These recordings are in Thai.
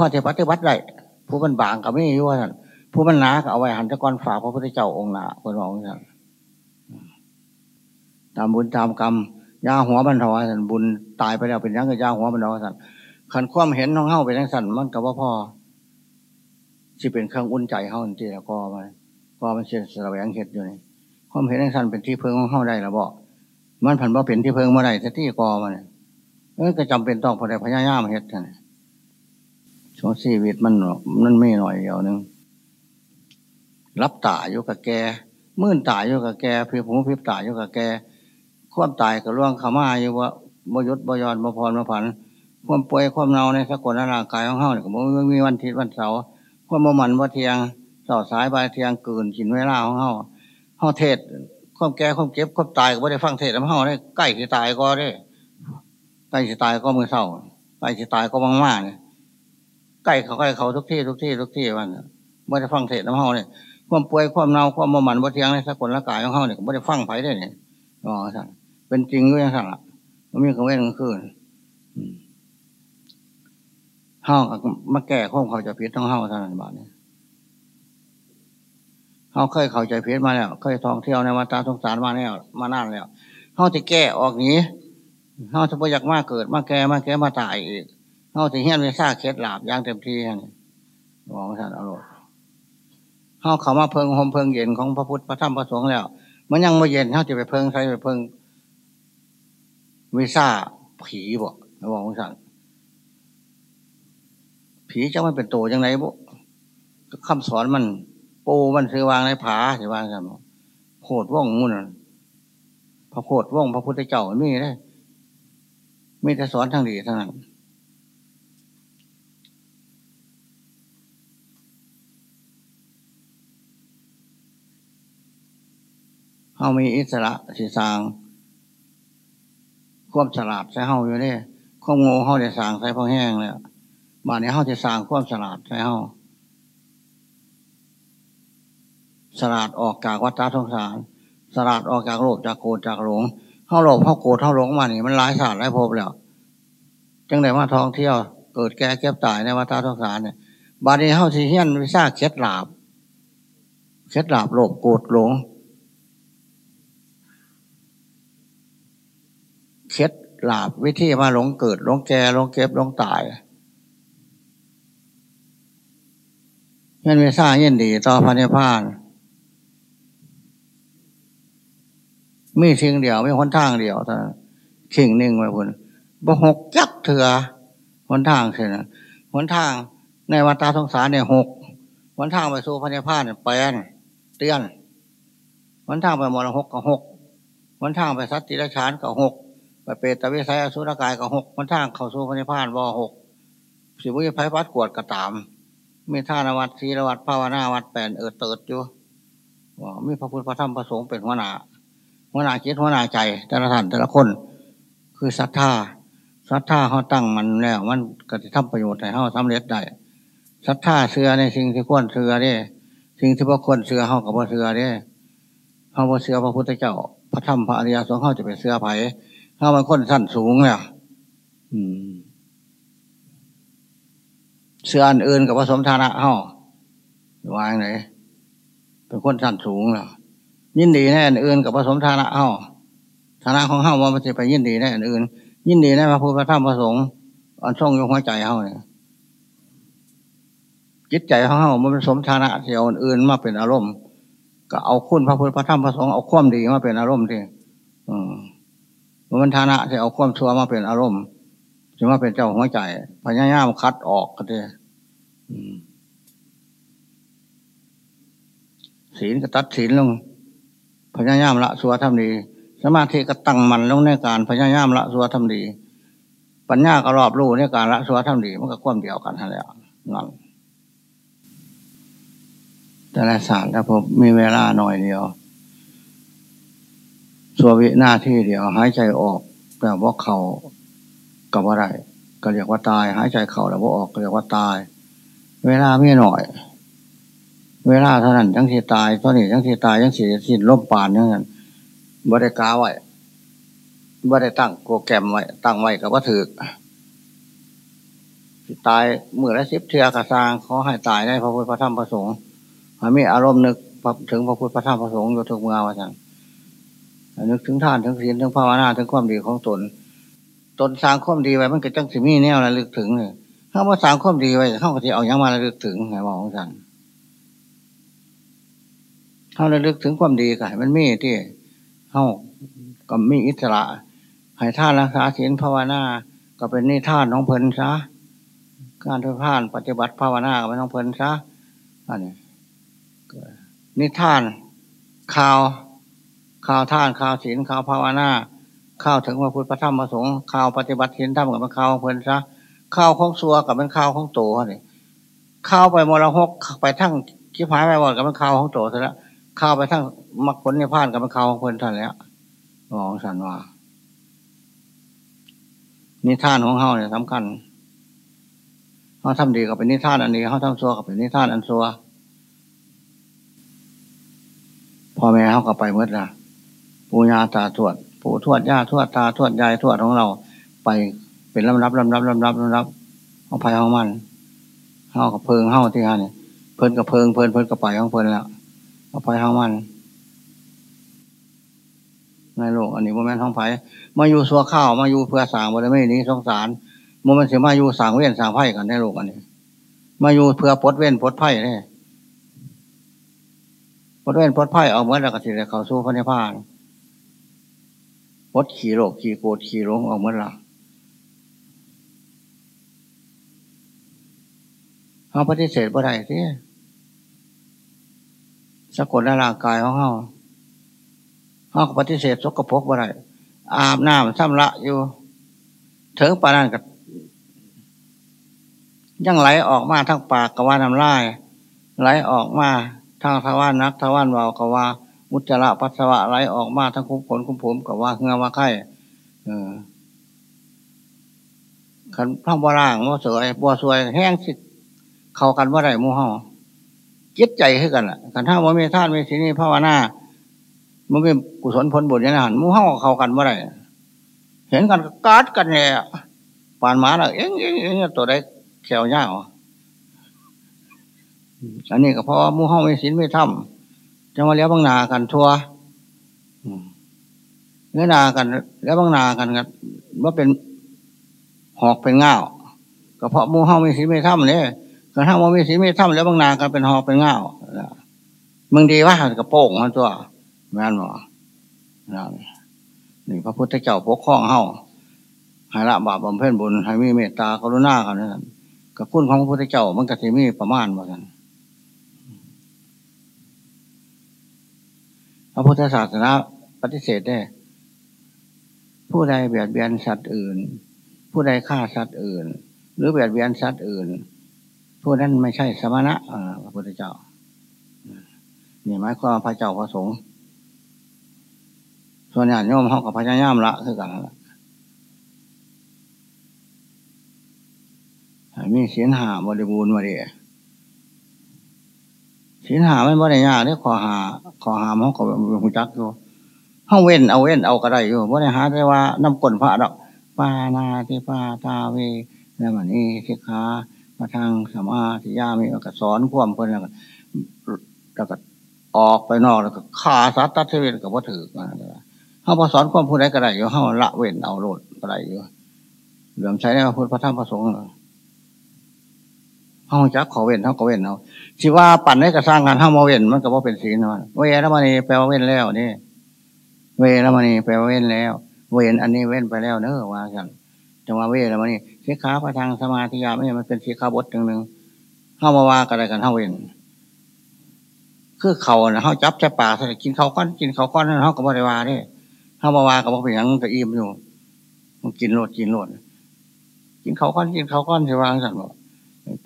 พ่อจะปฏิบัติได้ผู้มันบางกับไม่ยุ่งผู้มันหนาก็เอาไว้หันตะกอนฝากพระพุทธเจ้าองค์หนาคนบอกว่าตามบุญตามกรรมยาหัวบรรทอสันบุญตายไปแล้วเป็นยังกับยาหัวบรรทอสันขันความเห็นน้องเฮ้าเป็นยังสันมันกับว่าพ่อที่เป็นเครื่องอุ่นใจเฮ้าที่แล้วก็มันก็มันเสียสละแหวงเห็ดอยู่นี่ความเห็นยังสันเป็นที่เพิ่งของเฮ้าได้แล้วบอกมันผันว่าเป็นที่เพิ่งเมื่อไรที่กอมันเออก็จำเป็นต้องพอได้พญายามเห็ดกัน ช่วงชีวิตมันมันไม่หน่อยเดียวนึงรับตาอยู่กับแกมื่นตายอยู่กับแกเพียบหูเพียบตายอยู่กับแกความตายกับร่วงขามาอยู่ว่าบยศบยอนบพรบผันความป่วยความเน่าในสกุลร่างกายของเฮาเนี่ยก็บ่มีวันทิศวันเสาร์ความบ่มันว่าเทียงเสาสายบายเทียงเกินกินเวลาของเฮาเฮาเทศความแก่ความเก็บความตายก็ไม่ได้ฟังเทศแล้วเฮาได้ใกล้ที่ตายก็ได้ใกล้ที่ตายก็มือเศร้าใกล้ที่ตายก็มังมากเนี่ย ใกล้เขาใกล้เขาทุกที่ทุกที่ทุกที่มันไม่ได้ฟังเทศแล้วเฮาเนี่ยความป่วยความเน่าความมันว่าเทียงในสกุลร่างกายของเฮาเนี่ยไม่ได้ฟังไผได้เนี่ยอ๋อสั่งเป็นจริงด้วยสั่งละมันมีคำว้นกลางคืนเฮามาแก้ข้อเขาจะพิษต้องเฮาเท่านั้นบาทนี้เฮาเคยเข้าใจพิษมาแล้ว เคยท่องเที่ยวในวัฏสงสารมาแล้วมานานแล้วเฮาจะแก้ออกนี้เฮาจะประยักมากเกิด มาแก่มาแก่มาตายอีก เฮาจะเฮี้ยนไปซาเคล็ดหลาบย่างเต็มที่นี่บอกท่านอารมณ์เฮาเขามาเพิงหมเพิงเย็นของพระพุทธพระธรรมพระสงฆ์แล้ว มันยังไม่เย็นเฮาจะไปเพิงใส่ไปเพิงวิซ่าผีบอกบอกของสันผีจะไม่เป็นโตยังไงบุคำสอนมัน ปูมันซื้อวางในผาถือวางกันโคดว่องมุ่นพระโคดว่องพระพุทธเจ้าไม่ได้ไม่แต่สอนทางดีเท่านั้น เขามีอิสระสีสางควบฉลาดใส่เฮาอยู่เนี่ยควบโง่เฮาจะสางใส่พอแห้งแล้วบานนี้เฮาจะสางควบฉลาดใส่เฮาสลาดออกจากวัฏสงสารสลาดออกจากโลภจากโกรธจากหลงเฮาโลภเฮาโกรธเฮาหลงมานี่มันหลายศาสตร์หลายภพแล้วจังไดมาท่องเที่ยวเกิดแก่เก็บตายในวัฏสงสารเนี่ยบานนี้เฮาสิเฮียนวิชาเคล็ดลาบเคล็ดลาบโลภโกรธหลง เคล็ดหลาบวิธีมาหลงเกิดหลงแก่หลงเก็บหลงตายเงินเวซ่าเย็นดีต่อพันธุ์พาน มีสิ่งเดียวไม่คนทางเดียวแต่สิ่งนึ่งไว้คุณบ่หกจักเถื่อคนทางเสียนะคนทางในวัฏสงสารเนี่ยหกคนทางไปสู่พันธุ์พานเนี่ยแปนเตือนคนทางไปมรหกกับหกคนทางไปสัตติรชานกับหก ไปเปตตวิสัยอสุรกายกับหกมันทางเข้าสู่พระนิพพานบ่หกสิบุญไพพัดกวดกระตามมีท่านวัดศีลวัดภาวนาวัดแปนเออเติดอยู่ว่ามีพระพุทธพระธรรมพระสงฆ์เป็นหัวหน้าหัวหน้าจิตหัวหน้าใจแต่ละท่านแต่ละคน คือศรัทธาศรัทธาเขาตั้งมันแล้วมันก็จะทำประโยชน์ให้เขาสำเร็จได้ศรัทธาเสือในสิ่งที่ควรเสือเนี่ยสิ่งที่พระควรเสือเขากับพระเสือเนี่ยเขาพระเสือพระพุทธเจ้า พระธรรมพระอริยสงฆ์เขาจะเป็นเสือไผ่ ถ้ามันคนสั้นสูงเนี่ยเสื้ออันอื่นกับผสมฐานะเฮาวางไหนเป็นคนสั้นสูงเนาะยินดีแน่อันอื่นกับผสมฐานะเฮาฐานะของเฮาว่ามันจะไปยินดีแน่อันอื่น ยินดีแน่พระพุทธพระธรรมพระสงฆ์อันช่องยงหัวใจเฮาเนี่ยจิตใจของเฮามันผสมฐานะเสียวอื่นมาเป็นอารมณ์ ก็เอาคุณพระพุทธพระธรรมพระสงฆ์เอาความดีมาเป็นอารมณ์ที่อืม มันฐานะจะเอาความชั่วมาเป็นอารมณ์จะมาเป็นเจ้าหัวใจพญายามคัดออกก็ได้ศีลก็ตัดศีลลงพญายามละสัวทำดี สมาธิก็ตั้งมันลงในการพญายามละสัวทำดี ปัญญาก็รอบรู้ในการละสัวทำดีมันก็ความเดียวกันทั้งแล้วนั่นแต่ละศาสตร์แล้วผมมีเวลาหน่อยเดียว สัววิหน้าที่เดียวหายใจออกแต่ว่าเขากับอะไรก็เรียกว่าตาย หายใจเข่าแล้วว่าออกก็เรียกว่าตาย เวลาไม่หน่อย เวลาเท่านั้นทั้งที่ตายเท่านี้ทั้งที่ตายทั้งสี่สิ้นลบปานอย่งนั้นบริกาไว้บริตั้งโปรแกรมไว้ตั้งไว้กับว่าถือตายเมื่อละสิบเทือกระซางขอให้ตายได้พระพุทธพระธรรมพระสงฆ์ให้มีอารมณ์นึกถึงพระพุทธพระธรรมพระสงฆ์อยู่ทุกเมื่อวันนั้น นึกถึงท่านถึงศีลถึงภาวนาถึงความดีของตน ตนสร้างความดีไว้มันก็จังสิมีแนวระลึกถึงเลยถ้าว่าสร้างความดีไว้เข้าก็จะเอาย่างมาระลึกถึงไงบอกของท่านเขาระลึกถึงความดีกันมันมีที่เขาก็มีอิสระให้ท่านรักษาศีลภาวนาก็เป็นนิท่านของเพลินซะการทุพานปฏิบัติภาวนาก็เป็นของเพลินซะอันนี้นิท่านข่าว ข่าวท่านข่าวศีลข่าวภาวนาข่าวถึงพระพุทธพระธรรมพระสงฆ์ข่าวปฏิบัติศีลธรรมกับข่าวเพลินซะข่าวของซัวกับเป็นข่าวของโตนี่ข่าวไปมรหกไปทั้งคิดหายไปหมดกับเป็นข่าวของโตซะแล้วข่าวไปทั้งมรรคผลในพานกับเป็นข่าวของเพลินท่านแล้วมองสันว่านิทานของเฮาเนี่ยสำคัญเขาทำดีก็เป็นนิทานอันนี้เขาทำซัวก็เป็นนิทานอันซัวพ่อแม่เขาก็ไปเมื่อละ ปู่ย่าตาทวด ปู่ทวดย่าทวดตาทวดยายทวดของเรา ไปเป็นลำรับลำรับลำรับลำรับเอาภัยของมันเฮากับเพิงเฮาที่ฮะเนี่ยเพิ่นกับเพิงเพิ่นเพิ่นกับไปของเพิ่นแล้วเอาภัยของมันในโลกอันนี้โมเมนต์ท้องไผ่มาอยู่สัวข้าวมาอยู่เพื่อสางบริเวณนี้สงสารโมเมนต์เสียมาอยู่สางเว้นสางไผ่กันในโลกอันนี้ มาอยู่เพื่อปดเว้นปดไผ่เนี่ยปดเว้นปดไผ่เอาเหมือแล้วก็สิเขาสู้พระนิพพาน ปดขี่โลกขี่โกรธขี่หลงออกเมื่อละเขาปฏิเสธบ่ได้ที่สะกดในร่างกายของเขาเขาปฏิเสธสกปรกบ่ได้อาบน้ำซ้ำละอยู่ถึงปานนั้นกับยังไหลออกมาทั้งปากกว่าน้ำลาย ไหลออกมาทางทวารนักทวารเบากว่า มุจระปัสสาวะไหลออกมาทั้งคุ้มขนคุ้มผมกับว่าเงาว่าไข่ขันพ่อบ่ร่างบ่สวยบ่สวยแห้งสิเข้ากันว่าไรมู่ห้อจิตใจให้กันล่ะขันท่าว่ามีท่านมีสินี่ภาวนามันเป็นกุศลผลบุญยันหันมู่ห้อเข้ากันว่าไรเห็นกันกาดกันเนี่ยปานหมาละเอ็งเอ็งเอ็งตัวใดแขวย่าอันนี้ก็เพราะมู่ห้อมีสินไม่ทำ จะมาเลี้ยบางนากันทัวเนื้อนากันแล้วบางนากันกันว่าเป็นหอกเป็นง่าก็เพราะมู่ห้อมีสินไม่ทำเนี่ยกระทั่งว่ามีสีมีถ้ำแล้วบางนาก็เป็นหอกเป็นเงามึงดีว่ากับโป่งมันตัวแม่นหรอนี่พระพุทธเจ้าปกครองเฮาให้ละบาปบำเพ็ญบุญให้มีเมตตากรุณากันนั่นกับคุณของพระพุทธเจ้ามันก็จะมีประมาณเหมือนกัน ระพุทธศาสนาปฏิเสธได้ ผู้ใดเบียดเบียนสัตว์อื่น ผู้ใดฆ่าสัตว์อื่น หรือเบียดเบียนสัตว์อื่น ผู้นั้นไม่ใช่สมณะพระพุทธเจ้านี่หมายความพระเจ้าพระสงฆ์ส่วนใหญ่โยมเขากับพระเจ้าย่ามละคือกันละมีศีลหาบริบูรณ์มาดี ศีลหาไม่บริยากได้ขอหา ขอหาเขาก็หูจักอยู่ห้องเว้นเอาเว้นเอาก็ได้อยู่บริหาได้ว่าน้ำกลนพระดอกปานาทิปาตาเวแล้วมันนี่สิขามาทางสมาธิยามีก็สอนควมเพื่นแล้วก็แล้วก็ออกไปนอกแล้วก็ขาสัตว์ตัดเทวนกับวัตถุมาเขาพอสอนความพูดได้ก็ได้อยู่เขาละเว้นเอาโลดก็ได้อยู่เหลื่อมใช้ในพระพุทธพระธรรมพระสงฆ์ เขาจักขอเว้นเขาก็เว้นเอาสิว่าปั่นให้กระสร้างงานห้ามาเว้นมันก็ว่าเป็นศีลนะเวรมณีแปลว่าเว้นแล้วนี่ เวรมณีแปลว่าเว้นแล้ว เว้นอันนี้เว้นไปแล้วเนอะว่ากันจังว่าเวรมณีสีขาพระทางสมาธิยาไม่มันเป็นสีขาบทหนึ่งหนึ่งเข้ามาว่ากันอะไรกันเข้าเวนคือเขาเเขาจับจะป่าใส่กินเขาก้อนกินเขาก้อนนั่นเขาก็บริวารนี่เข้ามาว่ากับว่าเป็นยังจะอิ่มอยู่มันกินโลดกินโลดกินเขาก้อนกินเขาก้อนจะวาสั่นบอก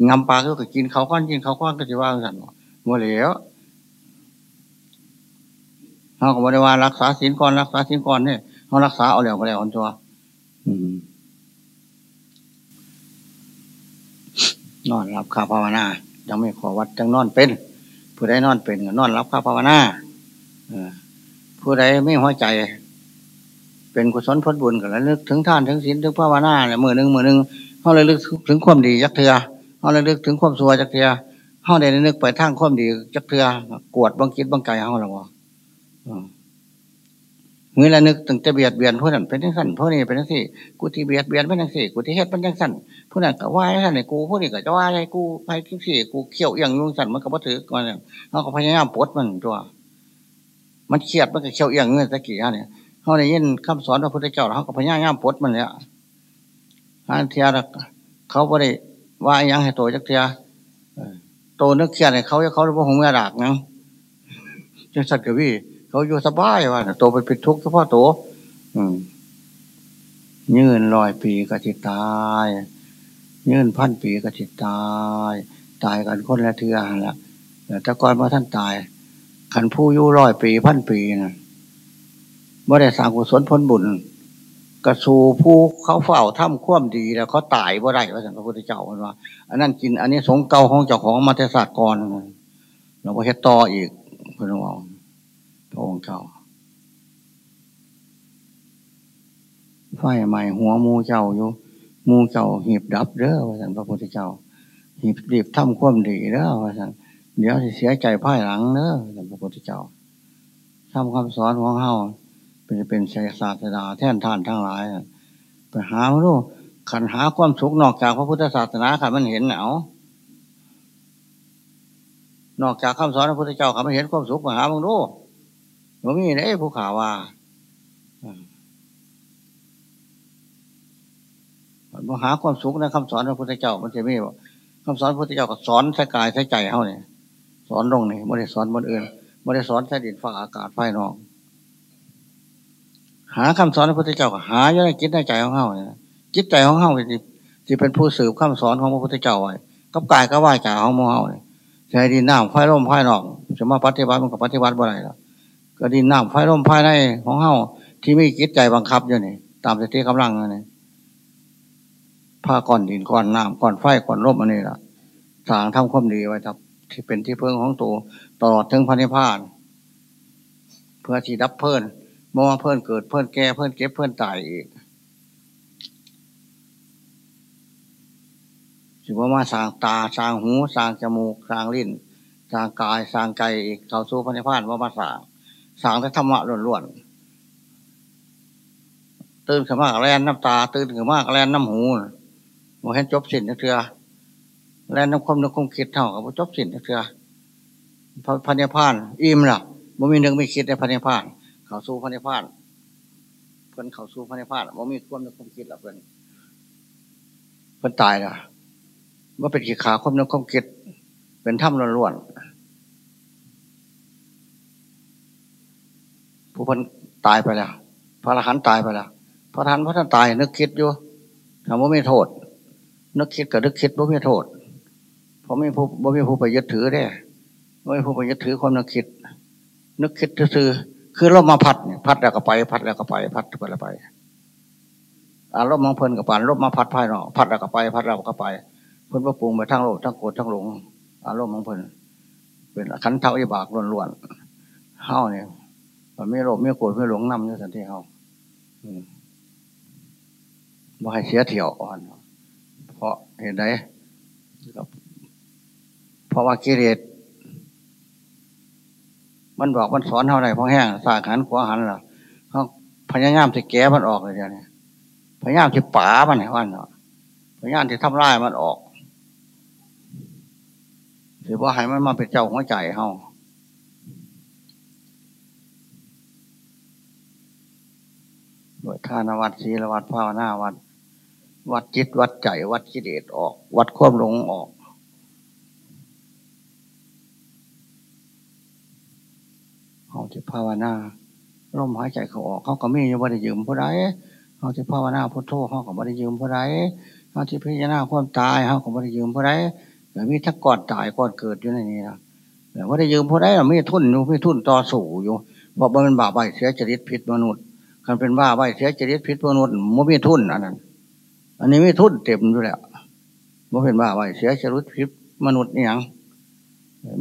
งำปลาก็กินเขาก้อนกินเขาก้อนก็จะว่างสันบอกหมดแล้วเขาก็บริวารักษาศีลก่อนรักษาศีลก่อนเนี่ยเขารักษาเอาแล้วก็แล้วคนตัวอนอนรับข้าภาวนา ยังไม่ขอวัดจังนอนเป็น ผู้ใดนอนเป็นก็นอนรับข้าภาวนาผู้ใดไม่หัวใจ เป็นกุศลพ้นบุญกันแล้วนึกถึงท่านถึงศีลถึงภาวนาเนี่ยมือหนึ่งมือหนึ่งเขาเลยลึกถึงความดียักเถือ เขาเลยลึกถึงความสัวยักเถือเขาได้นึกไปทางความดียักเถือกวดบังคิดบังใจเขาหรอวะเมื่อไรนึกถึงจะเบียดเบียนผู้นั้นเป็นทั้งสั้นผู้นี้เป็นทั้งสี่กูที่เบียดเบียนเป็นทั้งสี่กูที่เฮ็ดเป็นทั้งสั้นผู้นั้นก็ว่าให้กูผู้นี้ก็จะว่าให้กูไปทั้งสี่กูเขี่ยวอย่างยุ่งสั้นมันก็บ่ถือก่อนเนี่ยเขาก็พยายามปดมันตัว มันเครียดมันก็เขี่ยวอย่างเงี้ยตะกี้เนี่ยเขาได้ยินคำสอนพระพุทธเจ้าเขาก็พยายามปดมันเนี่ยอันเทียรเขาบ่ได้ ว่ายังให้โตจักเทียโตนึกเครียดให้เขาเขาบ่หงเงาดากนังจังสัตว์กวี่เขาอยู่สบายว่าโตไปเป็นทุกข์เฉพาะโตยืนลอยปีก็จิตายยืนพันปีก็จิตาย ตายกันคนละเทือละแต่ก่อนว่าท่านตายขันผู้ยู่ร้อยปีพันปีนะเมื่อได้สร้างกุศลพ้นบุญ กระสูผู้เขาเฝ้าถ้ำคว่ำดีแล้วเขาตายบ่ได้ว่าสันพระพุทธเจ้าว่าอันนั้นกินอันนี้สงเก่าของเจ้าของมาเทศกรเราก็เฮ็ดต่ออีกพื่อนว่าพระองค์เจ้าไฟใหม่หัวมูเจ้าอยู่มูเจ้าหีบดับเด้อว่าสันพระพุทธเจ้าหีบรีบทำคว่ำดีเด้อว่าสันเดี๋ยวเสียใจพ่ายหลังเด้อสันพระพุทธเจ้าทำคำสอนของเฮา เป็นเป็นศาสนาแท่นท่านทั้งหลายไปหาไม่รู้ขันหาความสุขนอกจากพระพุทธศาสนาขันมันเห็นเหนานอกจากคำสอนพระพุทธเจ้าขันมันเห็นความสุขมาหามึงรู้มันมีไอ้ผู้ข่าวว่ามาหาความสุขในคำสอนพระพุทธเจ้ามันจะไม่บอกคำสอนพระพุทธเจ้าก็สอนใส่กายใส่ใจเขาเนี่ยสอนลงนี่ไม่ได้สอนบนอื่นไม่ได้สอนใส่ดินฟ้าอากาศไฟนอง หาคำสอนพระพุทธเจ้าหาอยู่ในจิตในใจของเขาเนี่ยจิตใจของเขาที่ที่เป็นผู้สืบคำสอนของพระพุทธเจ้าไว้กับกายก็ว่าจาของเฮาเนี่ยใจดินน้ำไฟร่มไฟนอกจะมาปฏิบัติมันก็ปฏิบัติบ่ได้หรอกก็ดินน้ำไฟร่มไฟในของเฮาที่ไมีจิตใจบังคับอยู่นี่ตามสติกำลังนี่ผ้าก่อนดินก่อนน้ำก่อนไฟก่อนร่มอันนี้ล่ะสางทำความดีไว้ครับ ที่เป็นที่เพิ่งของตัวตลอดถึงพันิพาน เพื่อที่ดับเพลิน มอเพื่อนเกิดเพื่อนแก่เพื่อนเก็บเพื่อนตายอีกถือว่ามาสร้างตาสร้างหูสร้างจมูกสร้างลิ้นสร้างกายสร้างใจอีกเขาสู้พระนิพพานว่ามาสร้างสร้างแต่ธรรมะล้วนๆตื่นขึ้นมากแลนน้ำตา ตื่นขึ้นมากแลนน้ำหูโมเห็นจบสิ้นนักเถื่อแลนน้ำคมน้ำคมคิดเท่ากับจบสิ้นนักเถื่อพระนิพพาน อิ่มล่ะมันมีหนึ่งไม่คิดในพระนิพพาน เขาสู้พระนิพพานเพื่อนเขาสู้พระนิพพานว่ามีความนึกความคิดละเพื่อนเพื่อนตายละว่าเป็นขีขาความนึกความคิด เป็นถ้ำล้วนๆผู้เพื่อนตายไปแล้ว พระอรหันต์ตายไปแล้วพระท่านพระท่านตายนึกคิดอยู่ถามว่าไม่โทษ นึกคิดกับนึกคิดว่าไม่โทษเพราะไม่ผู้ว่าไม่ผู้ไปยึดถือได้ไม่ผู้ไปยึดถือความนึกคิด นึกคิดซื่อ คือลมมาพัดเนี่ยพัดแล้วก็ไป พัดแล้วก็ไป พัดไปแล้วไปอารมณ์มังเพลินกับปานลมมาพัดภายนอกพัดแล้วก็ไป พัดแล้วก็ไปเพิ่นว่าปรุงไปทั้งโลกทั้งโกรธทั้งหลงอารมณ์มังเพลินเป็นขันเท่าอิบากล้วนๆเฮ้าเนี่ยมันไม่โลภไม่โกรธไม่หลงนำเนี่ยสันติเฮ้าบ่ให้เสียเถี่ยวอ่อน เพราะเหตุใดเพราะว่ากิเลส มันบอกมันสอนเท่าไรพอแห้งสาขันขวาหันหรอเขาพยายามจะแก้มันออกเลยเดี๋ยวนี้พยายามจะป๋ามันให้วันเนาะพยายามจะทำลายมันออกถือว่าให้มันมาเป็นเจ้าหัวใจเฮาด้วยท่านวัดศีลวัดภาวนาวัด วัดจิตวัดใจ วัดกิเลสออก วัดควบหลงออก เขาจะภาวนาลมหายใจเขาออกเขาก็ไม่ยังไม่ได้ยืมผู้ใดเขาจะภาวนาพุทโธเขาก็ไม่ได้ยืมผู้ใดเขาจะพิจารณาความตายเขาก็ไม่ได้ยืมผู้ใดแต่มีทั้งก่อนตายก่อนเกิดอยู่ในนี้นะแต่ว่าได้ยืมผู้ใดเราไม่ทุนอยู่ไม่ทุนต่อสู้อยู่เพราะมันบาปใบเสียจริตผิดมนุษย์คันเป็นบ้าใบเสียจริตผิดมนุษย์มันไม่ทุนอันนั้นอันนี้ไม่ทุนเต็มอยู่แล้วมันเป็นบ้าใบเสียจริตผิดมนุษย์นี่ยัง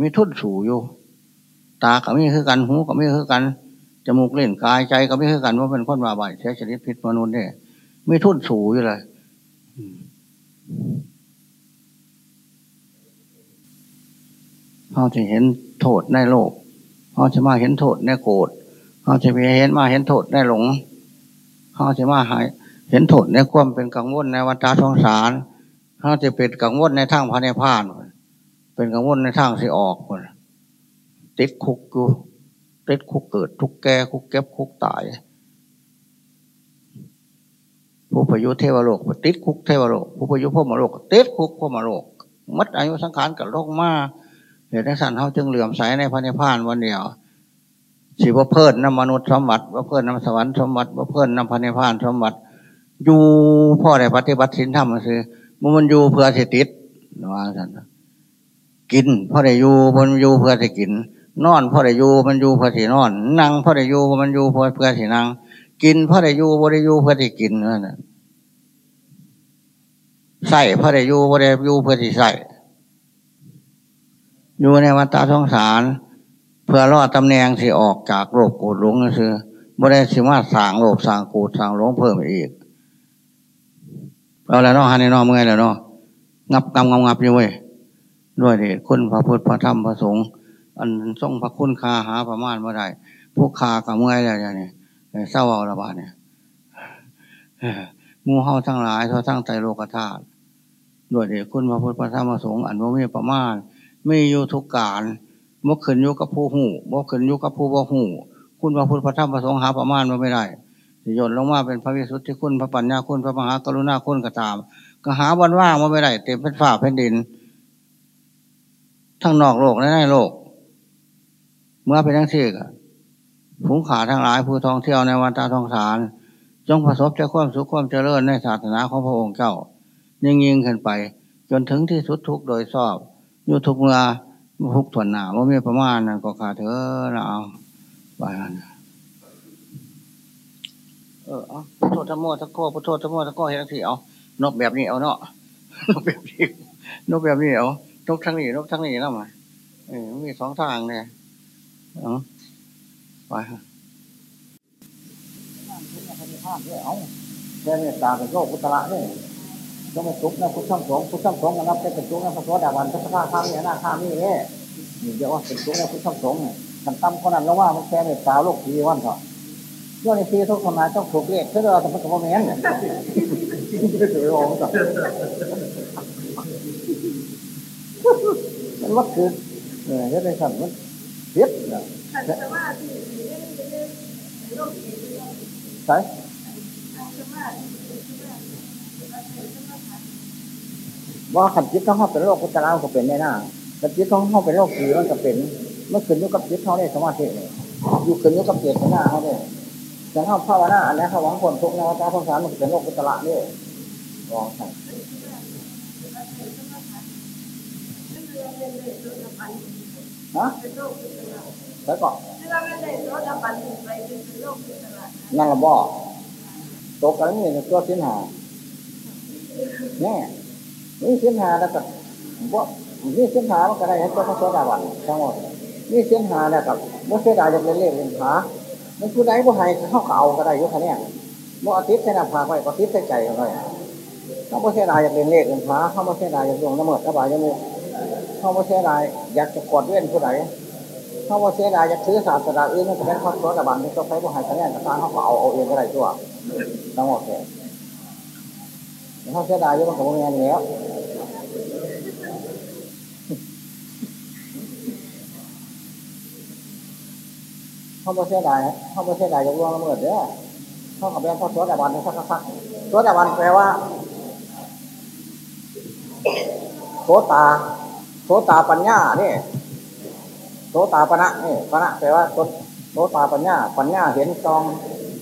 มีทุนสู่อยู่ ตาก็ไม่คือกันหูก็ไม่คือกันจมูกเล่นกายใจก็ไม่คือกันว่าเป็นคนบาบายเสียชนิดผิดมนุษย์เนี่ยไม่ทุ่นสูงอยู่เลยพ่อจะเห็นโทษในโลกพ่อจะมาเห็นโทษในโกรธพ่อจะไปเห็นมาเห็นโทษในหลงพ่อจะมาหายเห็นโทษในความเป็นกังวลในวัฏสงสารพ่อจะเป็นกังวลในทางพระในพานเป็นกังวลในทางสิออกคน ติดคุกอยู่ติดคุกเกิดทุกแก่คุกเก็บคุกตายผู้ประยุทธ์เทวโลกติดคุกเทวโลกผู้ประยุทธ์พมโลกติดคุกพมโลกมัดอายุสังขารกับโลกมาเหตุสันเขาจึงเหลื่อมใสในพระนิพพานวันเดียวสีว่าเพิ่นน้ำมนุษย์สมบัติว่าเพิ่นน้ำสวรรค์สมบัติว่าเพิ่นน้ำพระนิพพานสมบัติอยู่พ่อได้ปฏิบัติสินธรรมคือมันอยู่เพื่อสิติดว่าสันกินพ่อได้อยู่มันอยู่เพื่อสิกิน นอนพ่อได้อยู่มันอยู่เพื่อสินอน นั่งพ่อได้อยู่มันอยู่อเพื่อสินั่งกินพ่อได้อยู่บ่ได้อยู่เพื่อสิกินนั่นใส่พ่อได้อยู่บ่ได้อยู่เพื่อสิใส่อยู่ในวัฏสงสาร เพื่อรอดตำแหน่งสิออกจากโลภโกรธหลงนั่นคือบ่ได้สิมาสางโลภสางโกรธสางหลงเพิ่มอีกเอาแล้วเนาะฮันนี่เนาะเมื่อยแล้วเนาะงับกำงับงับอยู่เว้ยด้วยเดชคุณพระพุทธพระธรรมพระสงฆ์ อันทรงพระคุณคาหาประมาณเมื่อไรผู้คากับเมื่อยแล้วเนี่ยเศร้าเอาระบาดเนี่ยมูเฮาทั้งหลายทั้งทั้งใจโลกธาตุด้วยเดชคุณพระพุทธพระธรรมพระสงฆ์อันว่ามีประมาณไม่อยู่ทุกการมกขึ้นอยู่กับผู้หูมกขึ้นอยู่กับผู้บ่หูคุณพระพุทธพระธรรมพระสงฆ์หาประมาณมาไม่ได้โยนลงมาเป็นพระวิสุทธิคุณพระปัญญาคุณพระมหากรุณาคุณก็ตาม ก็หาวันว่างมาไม่ได้เต็มเป็นฝ่าแผ่นดิน ทั้งนอกโลกและในโลก เมื่อเป็นทั้งสี่กผงขาทั้งหลายผู้ท่องเที่ยวในวันตาทองสาร จงประสบเจ้าความสุขความเจริญในศาสนาของพระองค์เจ้า ยิ่งยิ่งขึ้นไป จนถึงที่สุดทุกโดยชอบอยู่ทุกเมื่อทุกถ่วนหนาว่ามีประมาณนั้นก็ขาดเถอะนะเอาไปนะเออเอาพุทโธธรรมโมทักโคพุทโธธรรมโมทักโคเห็นทีเอานกแบบนี้เอาเนาะนกแบบนี้นกแบบนี้เอานกทั้งนี้นกทั้งนี้แล้วมาเออมีสองทางเนี่ย เออไปฮะเอาแค่เมตตาเป็นโรคพุทธละเนี่ยก็ไม่ทุกนะพุทธสงฆ์พุทธสงฆ์นับเป็นทุกนะพระโสดาบันพระสกาข้ามนี่หน้าข้ามนี่เนี่ยนี่เรียกว่าเป็นทุกนะพุทธสงฆ์กันตั้มคนนั้นแล้วว่ามันแค่เมตตาโลกทีวันเถอะย้อนในทีทุกคนมาต้องถูกเรียกเพื่อเราทำเป็นคอมเมนต์เนี่ยไม่ถือรองก่อนมันวัดคือเออจะได้สั่นมัน เรียบนะใช่ว่าขันจิตเขาเป็นโรคกุศลก็เป็นแน่น่าขันจิตเขาเขาเป็นโรคผีมันก็เป็นเมื่อคืนยุกับจิตเขาได้สมาธิเลยอยู่คืนยุกับเจตนาเขาเนี่ยแต่เขาภาวนาอันนี้เขาหวังผลทุกในวัฏสงสารมันเป็นโรคกุศลนี่ลองใส่ ฮะแล้วก็นั่นละบ่อตกกันนี่ตัวสินหาแน่นี่ส้นหาแล้วก็ว่นี่ส้นหามันก็ได้ก็ต้องเสียดายวันทั้งหมดนี่ส้นหาแล้วกับว่าเสียดายจะเป็นเลขเป็นขามันผู้ใดผู้ให้เข้าเก่าก็ได้ยุคนี้เมื่อาทิตย์ใส่หน้าผากไปอาทิตย์ใส่ใจเขาไปเขาไม่เสียดายจะเป็นเลขเป็นขาเขาไม่เสียดายจะลงน้ำมันระบายจมูก เขาไม่เสียดายอยากจะกดเว้นผู้ใดเขาไม่เสียดายจะซื้อศาสตราอื่นนั่นก็เป็นข้อตัวระบาดนี่ก็ใช้ผู้ให้คะแนนกระทางเขาเอาเอาเองก็ได้ตัวทั้งหมดเลยเขาเสียดายยู่มันกับโมเมนแล้วเขาไม่เสียดายเขาไม่เสียดายจะร่วงละเมิดเด้อเขาขับแบงเขาตัวแต่วันนี่สักสักตัวแต่วันแปลว่าโสตา โสตาปัญญาเนี่ยโสตาปณะนี่ปณะแปลว่าโสตาปัญญา ปัญญาเห็นซอง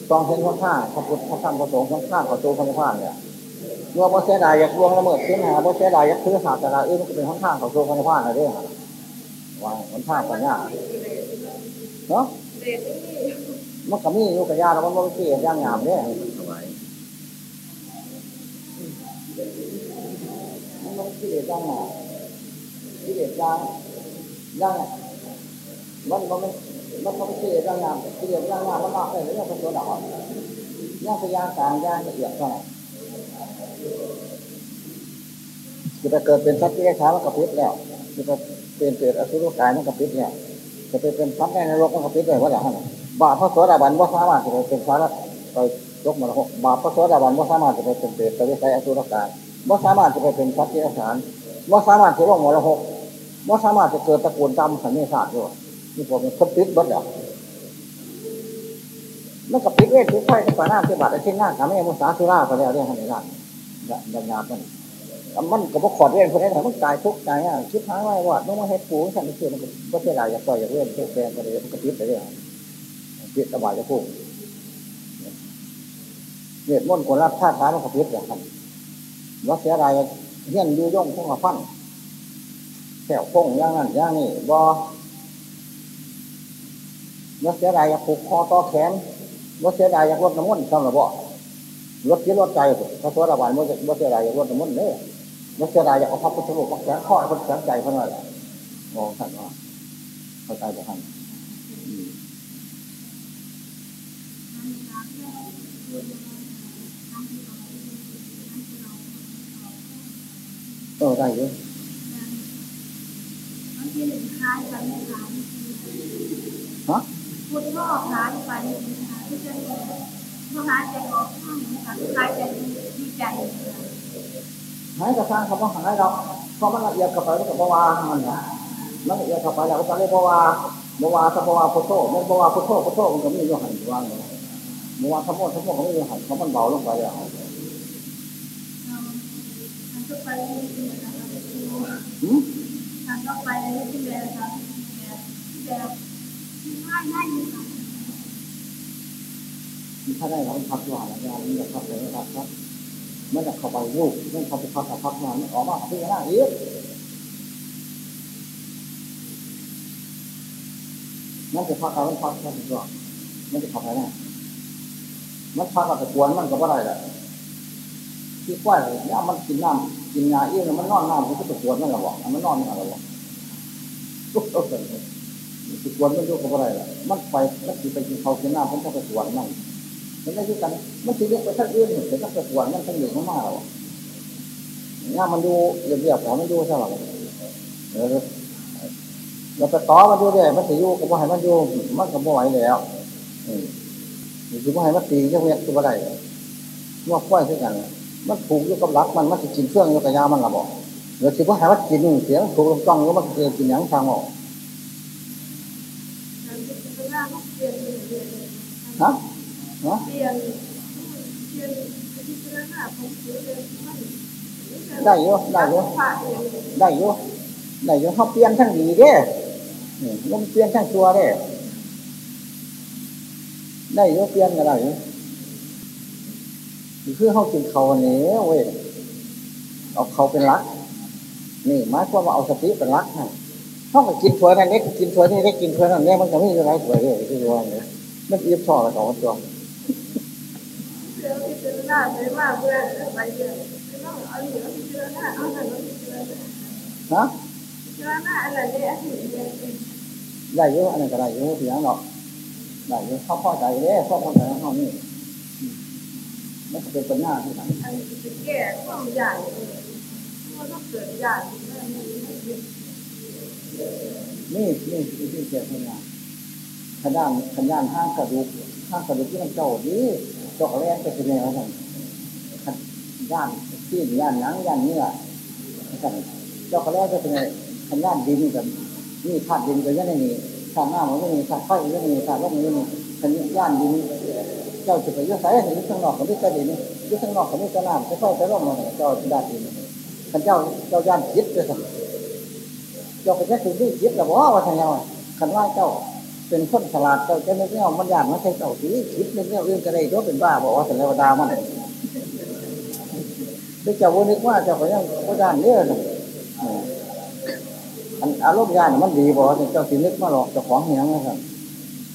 ซองเห็นข้างข้าพระพุทธพระธรรมพระสงฆ์ข้าข้างพระตูพระนิพพานเนี่ยเมื่อบ่เสดายอยากล่วงละเมิดเสียหาบ่เสดายอยากซื้อศาสตราอื่นมันก็เป็นข้างข้างของตัวพระนิพพานอะไรเด้อวางหนทาปัญญาเนาะมันก็มีอยู่กับยาแล้วมันบ่เกี่ยย่างงามเนี่ยมันบ่เกี่ยย่างงาม เกี่ยย่างย่างมันมันมันมันเกี่ยย่างงามเกี่ยย่างงามมันละเลยเนี่ยเป็นตัวดอกย่างไปย่างกลางย่างละเอียดเท่านั้นจะไปเกิดเป็นสัตว์ที่ได้ช้ามันกระพริบแล้วจะไปเป็นเปรตอสุรกายนั่นกับพิษเนี่ยจะไปเป็นพัดในนรกนั่นกับพิษเลยว่าอย่างนั้นบาปพระโสดาบันว่าสามารถจะไปเป็นพระไปยกมรหกบาปพระโสดาบันว่าสามารถจะไปเป็นเปรตไปใช้อสุรกายว่าสามารถจะไปเป็นพัดที่อาสาว่าสามารถจะลงมรหก ว่าสามารถจะเกิดตระกูลดำสันนิษฐานด้วยนี่ผมเป็นคนพิษบัดเดียวมันกับพิษเวทพิษไฟที่ป่าน้ำที่บาดที่หน้าทำให้มุสาสุราไปแล้วเรื่องอะไรกันดังงานมันมันก็บอกขอดเรียนคนนี้แต่มันตายทุกตายอะคิดท้ายว่าว่าต้องมาเฮ็ดปูฉันไม่เชื่อมันก็เสียดายอยากต่อยอยากเล่นเชื่อแฟนก็เลยมันก็พิษไปเรื่อยพิษสบายจะพูดเวทมนคนรับชาติท้ายมันก็พิษอย่างนั้นว่าเสียดายเฮี้ยนยูย่งพวกมาฟัน แถวพงย่างนั้นย่างนี้บ่ว่าเสียดายอยากผูกคอต่อแขนว่าเสียดายอยากลดน้ำมันสำหรับบ่รถที่รถใจพระสวัสดิบาลว่าเสียดายอยากลดน้ำมันเนี่ยว่าเสียดายอยากเอาพระพุทธรูปมาแขวนข้อคนแข็งใจเขาหน่อยมองท่านว่าเข้าใจจะท่านเออได้เยอะ ฮะพูดก็ออกร้านไปนะคะที่จะพอร้านจะออกข้างนะคะร้านจดีใจหายกระซ่างคำว่าหายเราเพราะมันละเอียดกับไปแล้วกับวามันนะมันละเอียดกับไปแล้วก็จะเรียกว่าบวาสบวาพุทโธมันบวาพุทโธพุทโธมันก็ไม่ยอหันว่างเลยบวาสมโภสมโภก็ไม่ยอหันเพราะมันเบาลงไปแล้วทาง ก็ไปที่นะคะหืมทางก็ไปที่เดียวนะคะที่เดียวที่ง่ายง่ายเลยค่ะถ้าได้เราพักหวานแล้วนี่จะพักเลยครับครับมันจะเข้าไปรูปมันเข้าไปพักกับพักงานออกมาพิจารณาอีกมันจะพักกับมันพักกันก่อนมันจะเข้าไปได้มันพักกับตะกวนมันก็ไม่ได้แหละ ที่กล้วยเนี่ยมันกินน้ำกินงาเอี้ยมันนอนน้ำมันก็ตะกวนนั่นแหละบอกมันนอนนี่อะไรบอกตะกวนมันดูก็ไม่ได้แหละมันไปมันกินไปกินเขากินน้ำมันก็ตะกวนนั่นมันไม่ใช่กันมันชีวิตไปทั้งอื่นแต่ถ้าตะกวนมันทั้งอยู่มากๆหรอกเนี่ยมันดูเรียบๆแต่มันดูใช่หรอเออเราไปต่อมันดูได้มันจะอยู่กับว่าให้มันอยู่มันก็บ่ไหวแล้วอืมหรือว่าให้มันตีเรื่องเนี้ยตัวอะไรว่าค่อยขึ้นกัน มันถูกอยู่กับรักมันมันจะกินเครื่องอยู่กับยามันละบอกหรือสิว่าให้มันกินเสียงถูกลงจ้องแล้วมันเกิดกินยังทางออกฮะฮะเปลี่ยนเยนที่จะได้เยอะได้เยอะได้อยู่ได้อยู่เขาเปลี่ยนทั้งดีเด้นี่มันเปลี่ยนทั้งตัวเด้ได้อยู่เปลี่ยนก็ได้อยู่ คือเขากินเขาเนี้ยเว้ยเอาเขาเป็นรัก นี่หมายความว่าเอาสติเป็นรักนะเขาก็กินถ้วยนั่นเล็กกินถ้วยนี่เล็กกินถ้วยนั่นเล็กมันก็ไม่มีอะไรถ้วยเลยที่ว่าเนี่ยมันอิ่มชอบแล้วสองตัวเรื่องที่จะว่าไปว่าเพื่อไปเรื่องต้องเอาเหลือที่จะว่าเอาแต่ที่จะว่าฮะจะว่าอะไรเนี่ยที่เรียนได้อยู่อันนั้นก็ได้อยู่ที่ยังหรอกได้อยู่เขาพอใจเด้เขาพอใจของเขานี่อืม มันก็เป็นปัญญาที่ไหนอันนี้จะแก้ความใหญ่เพราะต้องเกิดใหญ่นี่นี่ที่ที่เกิดขึ้นมาขยานขยานห้างกระดูกห้างกระดูกที่มันเจ้าดีเจาะแรงจะเป็นยังไงกันย่านที่ย่านหนังย่านเนื้อกันเจาะแรงจะเป็นยังไงขยานดินกันนี่ขาดดินกันยังไงนี่ขาดหน้ามันก็มีขาดไฟยังไงขาดลมยังไงขยานดิน เจ้าจะไปยุ่งสายเห็นข้างนอกขาไม่กระดินยุ่งข้างนอกขาไม่กระน้ำเขาไฟกระลมมันเจ้าด้านดินขันเจ้าเจ้าย่านยึดเลยครับเจ้าก็จะถึงที่คิดแล้วว่าว่าทางยังคันว่าเจ้าเป็นคนฉลาดเจ้าจะไม่เอามันยากมันใช่เจ้าสีคิดเรื่องเรื่องก็ได้ตัวเป็นบ้าบอกว่าสันเลวดามันด้วยเจ้าวันนี้ว่าเจ้าก็ยังก็ย่านเยอะเลยอันอารมณ์ย่านมันดีบอกว่าเจ้าสินึกมาหลอกเจ้าของเฮียงนะครับ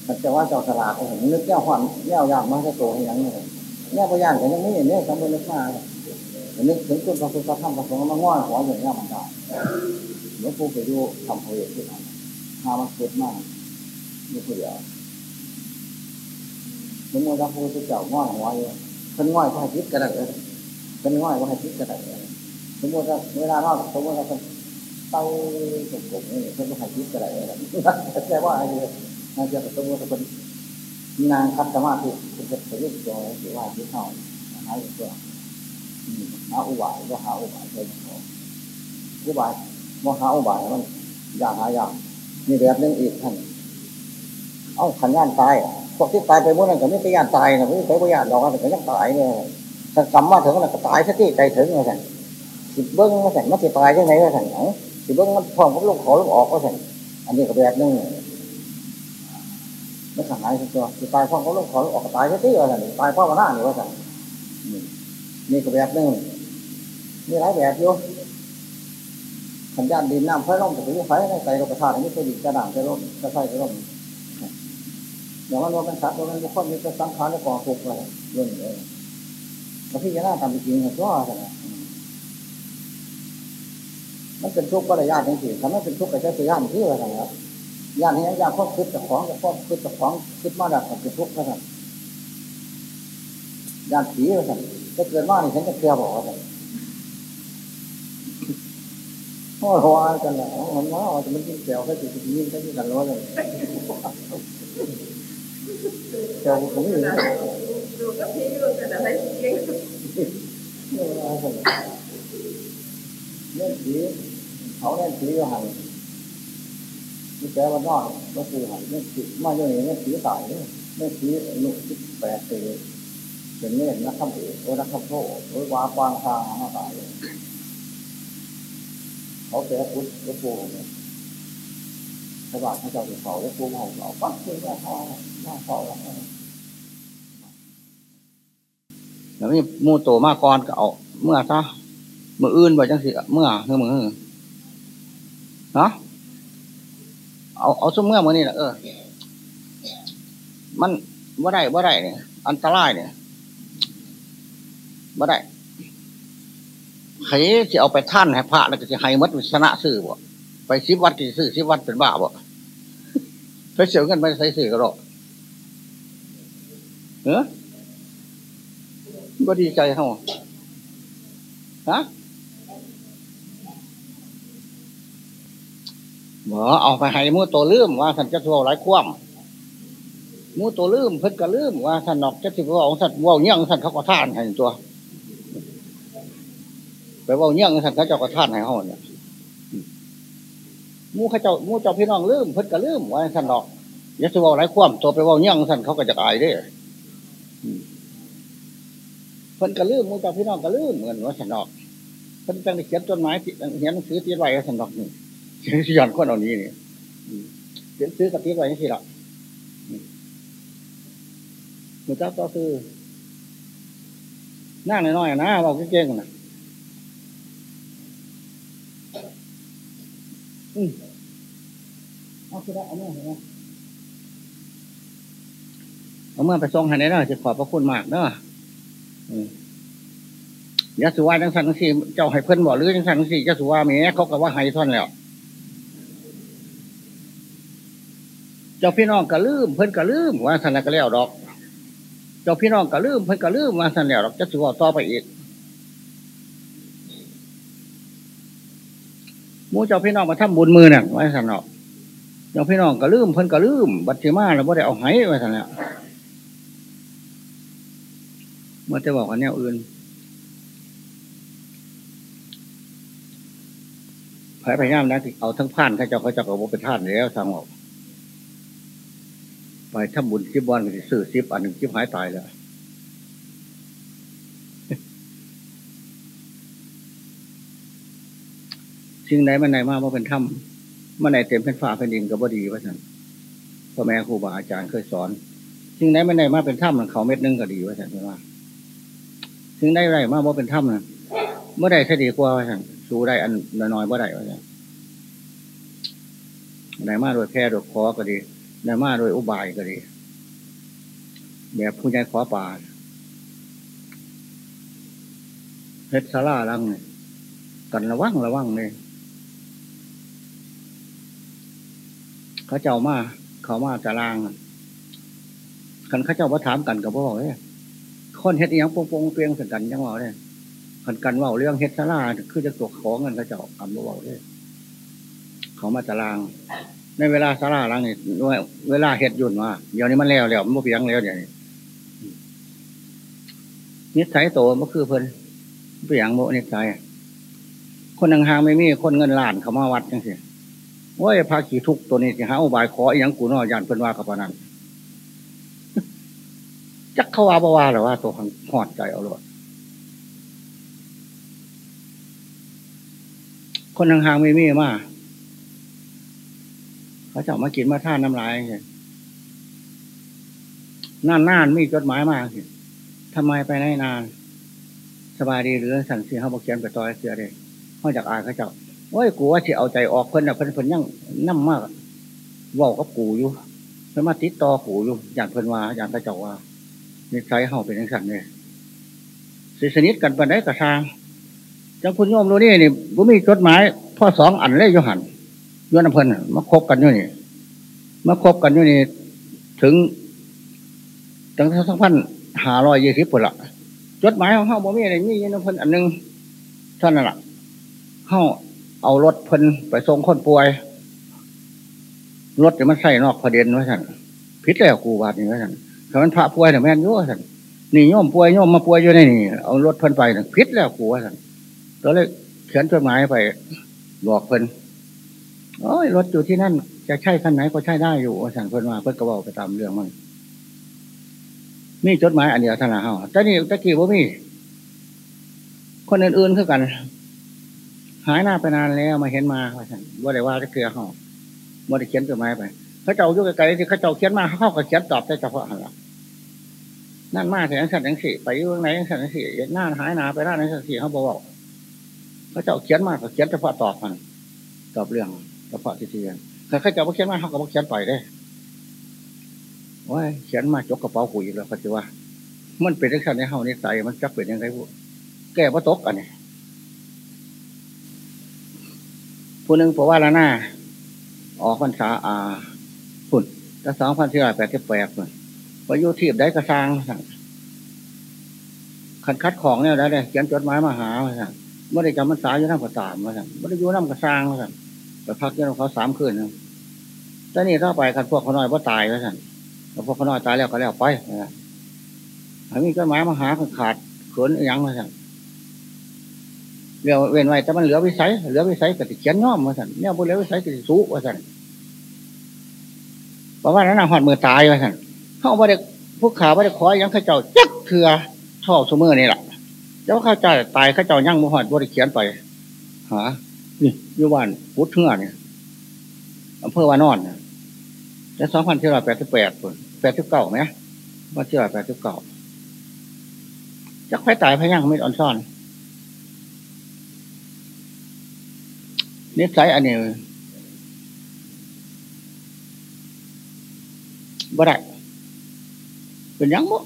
มันจว่าเจ้าฉลาดเห็นนึกแก้วความแก้วยากมันจะโตเฮียงเลยแง่พยานก็ยังไม่เห็นเนี่ยสมบูรณ์นึกมานึกถึงคุณพระพุทธธรรมพระสงฆ์มาง้อหัวอย่างนี้มันได้หลวงปู่ไปดูทำเพลงที่ทำหามันเกิดมากนี่คือเดียวสมมติว่าพระพุทธเจ้าง้อหัวอยู่คนง้อยก็ให้คิดกระดักเลยคนง้อยก็ให้คิดกระดักเลยสมมติว่าเวลาเราสมมติว่าเต้ากลมๆนี่เพื่อนก็หายคิดอะไรอะไรแค่ว่าอะไร น่าจะเป็นตัวเป็นนางคัดสมาธิเป็นจะเป็นเรื่องตัวหรือว่าที่เขาหายตัวหาอุบายก็หาอุบายเลยอุบายว่าหาอุบายมันยากหายากมีแบบนึงอีกท่านเอ้าขันย่านตายพวกที่ตายไปเมื่อนั้นก็ไม่ใช่ย่านตายนะไม่ใช่ว่าย่านดอกแต่ก็ยังตายเนี่ยถ้ากรรมมาถึงนั้นก็ตายสักที่ใจถึงเลยท่นสิบเบิ้งมาสั่นมันจะตายยังไงก็สั่นสิบเบิ้งมันพร้อมกับลูกขอลูกออกก็สั่นอันนี้ก็แบบนึง ม่ขังหายตัวสิตายพร้อมกับลูกขอออกก็ตายสักที่ว่าสั่นตายพราะว่าหน้าหนี่ว่าสั่นนี่ก็แบบนึงมีหลายแบบอยู่ขันยานดินน้ำไฟร่มแต่ไม่ไฟในใจเราประทานนี่เคยดินกระด่างกระร่มกระไฟกระร่มอย่างว่าเราเป็นสัตว์เราเป็นบุคคลมีเป็นสังขารและก่อทุกข์อะไรเรื่องนี้พระพี่จะน่าทำจริงเห็นว่าอะไรมันเป็นทุกข์ก็ได้ยากจริงถ้าไม่เป็นทุกข์ก็จะเป็นยากที่อะไรครับ ยากนี้ยากข้อคิดกับของกับข้อคิดกับของคิดมาดับกับเป็นทุกข์นะครับยากผีอะไรถ้าเกิดว่านี่ฉันจะเคลียร์บอกอะไรโอ้โหกันแล้วมันว่าจะมันกินแก้วแค่จุดนี้แค่ที่กันร้อยเลยแก้วผมอยู่ดูก็พี่ดูแต่อะไรเก่งเล่นผีเขาเล่นผีอยู่หัน นี่แปลว่าน้อกก็คือหันเล่นผีมาอยู่นี่เล่นผีตายเนี่ยเล่นผีลูกสิบแปดปีเป็นเล่นนักขับเอกโอ้นักขับโซ่โอ้ยวาควางทางมาตายเขาแก่พุทธก็ปูเนี่ยพระบาทพระเจ้าอยู่เขาแล้วปูเขาเขาปั๊บคือว่าเขาหน้าเขาแล้วแล้วนี่มูโตมากรก็เอาเมื่อซะเมื่ออื่นบ่จังสิเมื่อเมื่อเมื่อฮะ เอาเอาซุ้มเมื่อมือนี่แหละเออ มันว่าได้ว่าได้เนี่ย อันตรายเนี่ยว่าได้ใครจะเอาไปท่านให้พระแล้วก็จะให้มัดวิสนะซื้อบ่ไปสิบวัดที่ซื้อสิบวัดเป็นบ้าบ่ไปเสียเงินไปใส่ซื้อก็หรอกเออบ่ดีใจเฮาฮะ บ่เอาไปให้มูตัวลืมว่าสันจะทัวหลายความมูตัวลืมเพิ่นก็ลืมว่าสันนอกจะสิบว่าของสันว่าเงี้ยงสันเขาก็ท่านให้ตัวไปว่าเงี้ยงสันเขาเจ้าก็ท่านให้เฮาเนี่ยมูเขาเจ้ามูเจ้าพี่น้องลืมเพิ่นก็ลืมว่าสันนอกยะสิบว่าหลายความตัวไปว่าเงี้ยงสันเขาก็จะตายด้เพิ่นก็ลืมมูเจ้าพี่น้องก็ลืมเหมือนว่าสันนอกเพิ่นจังได้เขียนต้นไม้เขียนหนังสือตีไว้สันนอกนี่ สิย้อนคนเอานี้นี่เขียนซื้อกับตีไว้ยังสิละมือจ้าก็คือนั่งน้อยๆนะบอกเก่งๆนะอืมเอาคือได้เอาเมื่อไหร่เอาเมื่อไปส่งให้ได้เนาะจะขอบพระคุณมากเนาะยาสุวาจังสันสี่เจ้าให้เพิ่นบอกหรือจังสันสี่ยาสุวาแม่เขาก็ว่าให้ท่อนแล้ว เจ้าพี่น้องก็ลืมเพิ่นก็ลืมว่าสันก็แล้วดอก เจ้าพี่น้องก็ลืมเพิ่นก็ลืมว่าสันแล้วดอกจะสุวาต่อไปอีกมูเจ้าพี่น้องมาทำบุญมือเนี่ยว่าสันเนาะเจ้าพี่น้องก็ลืมเพิ่นก็ลืมบัตรมาแล้วบ่ได้เอาให้ว่าสันเนี่ยเมื่อจะบอกกันแนวอื่นพยายามนะที่เอาทั้งผ่านข้าเจ้าเขาเจ้าก็บอกเป็นท่านแล้วทางออก ไปทำบุญสิบวันก็จะซื้อสิบอันหนึ่งสิบหายตายแล้วสิ่งไหนมันไหนมากว่าเป็นถ้ำมันไหนเต็มเป็นฝ่าเป็นดินก็บ่ดีว่าท่านพ่อแม่ครูบาอาจารย์เคยสอนสิ่งไหนมันไหนมากเป็นถ้ำมันเขาเม็ดนึงก็ดีว่าท่านว่าสิ่งไหนไรมากว่าเป็นถ้ำนะเมื่อใดคดีกว่าว่าท่านสู้ได้อันน้อยๆเมื่อใดว่าท่านไหนมากโดยแพ้โดยคอก็ดี ไหนมาโดยอุบายก็ดี แบบผู้ใหญ่ขอป่าเพชรสาราลังกันระวังระวังเลยเขาเจ้ามา เขามาจะลางคันเขาเจ้ามาถามกันกับพ่อเนี่ยคนเฮ็ดยังปงปงเปียงสักันยังว่าเนี่ยคันกันว่าเรื่องเฮ็ดสาราคือจะตกของกันเขาเจ้าอ่ำบ่าเนี่ยเขามาตาราง ในเวลาสาราลังนี่ยเวลาเห็ดยุ่นว่าเดี๋ยวนี้มันแล้วแล้วมันเพียงแล้วเดี๋ยวนี้นิสัยโตมันคือเพิ่นเปียงโมนิสัยคนห่างๆไม่มีคนเงินล้านเขามาวัดจังสิว่าพาขี่ทุกตัวนี้สิหาอุบายขออย่างกูนอยานเพิ่นว่ากับนันจักเขาว่าบว่าหรือว่า ตัวหอดใจเอาเลยคนห่างๆไม่มีมา เขาจะมากินมาท่านน้ำลายนานนานมีจดหมายมาสิทำไมไปไหนนาน สบายดีหรือสั่นเสียเขาบอกเขียนไปต่อยเสียเลยเขาจากอายเขาเจ้าโอ้ยกูว่าที่เอาใจออกเพิ่นนะเพิ่นเพิ่นยังนั่มมากว่ากับกูอยู่เพิ่นมาติดต่อกูอยู่อย่างเพิ่นว่าอย่างเขาเจ้าว่านิสัยเขาเป็นอย่างสั่นเลยสิสนิทกันปานได้กระชางจังคุณโยมรู้นี่นี่บุมีจดหมายพ่อสองอันเลยโยหัน ยวนอำเพิ่นมาคบกันอยู่นี่มาคบกันอยู่นี่ถึงตั้งสองพันหาร้อยยี่สิบปุ่นละจดหมายของเฮาบ่มีอะไรมียวนอำเพิ่นอันหนึ่งท่านนั่นแหละเฮาเอารถเพิ่นไปส่งคนป่วยรถจะมันใส่นอกประเด็นไว้ท่านพิษแล้วกูบาดนี่ไว้ท่านถ้ามันพระป่วยเนี่ยแม่นยุ่ท่านนี่โยมป่วยโยมมาป่วยอยู่ในนี่เอารถเพิ่นไปพิษแล้วกูว่าท่านก็เลยเขียนจดหมายไปบอกเพิ่น โอ้ยรถอยู่ที่นั่น จะใช่คันไหนก็ใช่ได้อยู่สั่งเพิ่นมาเพิ่นก็บอกไปตามเรื่องมันมีจดหมายอันเดียวท่านละเฮาแต่นี่ตะกี้ว่ามี คนอื่นๆคือกัน หายหน้าไปนานแล้วมาเห็นมาว่าสั่งว่าได้ว่าจะเกลือเฮาว่าได้เขียนจดหมายไปเขาเจ้ายู่ไกลๆที่เขาเจ้าเขียนมาเขาก็เขียนตอบได้เฉพาะหันละนั่นมาแต่ยังสั่นยังสี่ไปอยู่งไหนยังสั่นยังสี่หน้าหายหนาไปหน้ายังสั่นสี่เขาบอกเขาเจ้าเขียนมากเขาเขียนเฉพาะตอบมันตอบเรื่อง เพาะที่เทียนแต่เขาเจ้าเขียนมาเขาก็บอกเขียนไปได้ว่าเขียนมาจกกระเป๋าปุ๋ยแล้วเขาจะว่า มันเป็นลักษณะในเฮาในใจมันจะเป็นยังไงพวกแก้ว่าตกอันนี้ผู้หนึ่งเพราะว่าละหน้าออกพรรษาอาฝุ่นแต่สองพันสี่ร้อยแปดสิบแปดเลยพอยุทีบได้กระซังขันคัดของเนี่ยได้เลยเขียนจดหมายมาหาสั่งเมื่อได้จำพรรษาอยู่น้ำกระตามมาสั่งเมื่อได้อยู่น้ำกระซังมาสั่ง ไปพักเยี่ยมเขาสามคืนนึงแต่นี่ถ้าไปขันพวกเขาน้อยว่าตายมาสั่งแล้วพวกเขาน้อยตายแล้วก็แล้วไปนะถ้ามีจดหมายมาหาขาดเขินยังมาสั่งเรียวเว้นไว้แต่มันเหลือวิสัย เหลือวิสัยก็ติเขียนย่อมมาสั่นเนี่ยบุเหลือวิสัยก็ติสู้มาสั่นเพราะว่านั้นหอดมือตายมาสั่นเขาบ่ได้พวกขาบ่ได้ขอยยังข้าเจ้าจักเถื่อท่อสมือนี่แหละเจ้าข้าเจ้าตายข้าเจ้ายั่งมือหอดบ่ได้เขียนไปหา นี่ยุวันพุทธเถื่อเนี่ยอำเภอวานอนแล้วสองพันเจ็ดร้อยแปดสิบแปดแปดสิบเก้าไหมว่าเจ็ดร้อยแปดสิบเก้าจักไฟตายพยังไม่อ่อนซ่อนนิสัยอันนี้บ่ได้เป็นยังบ่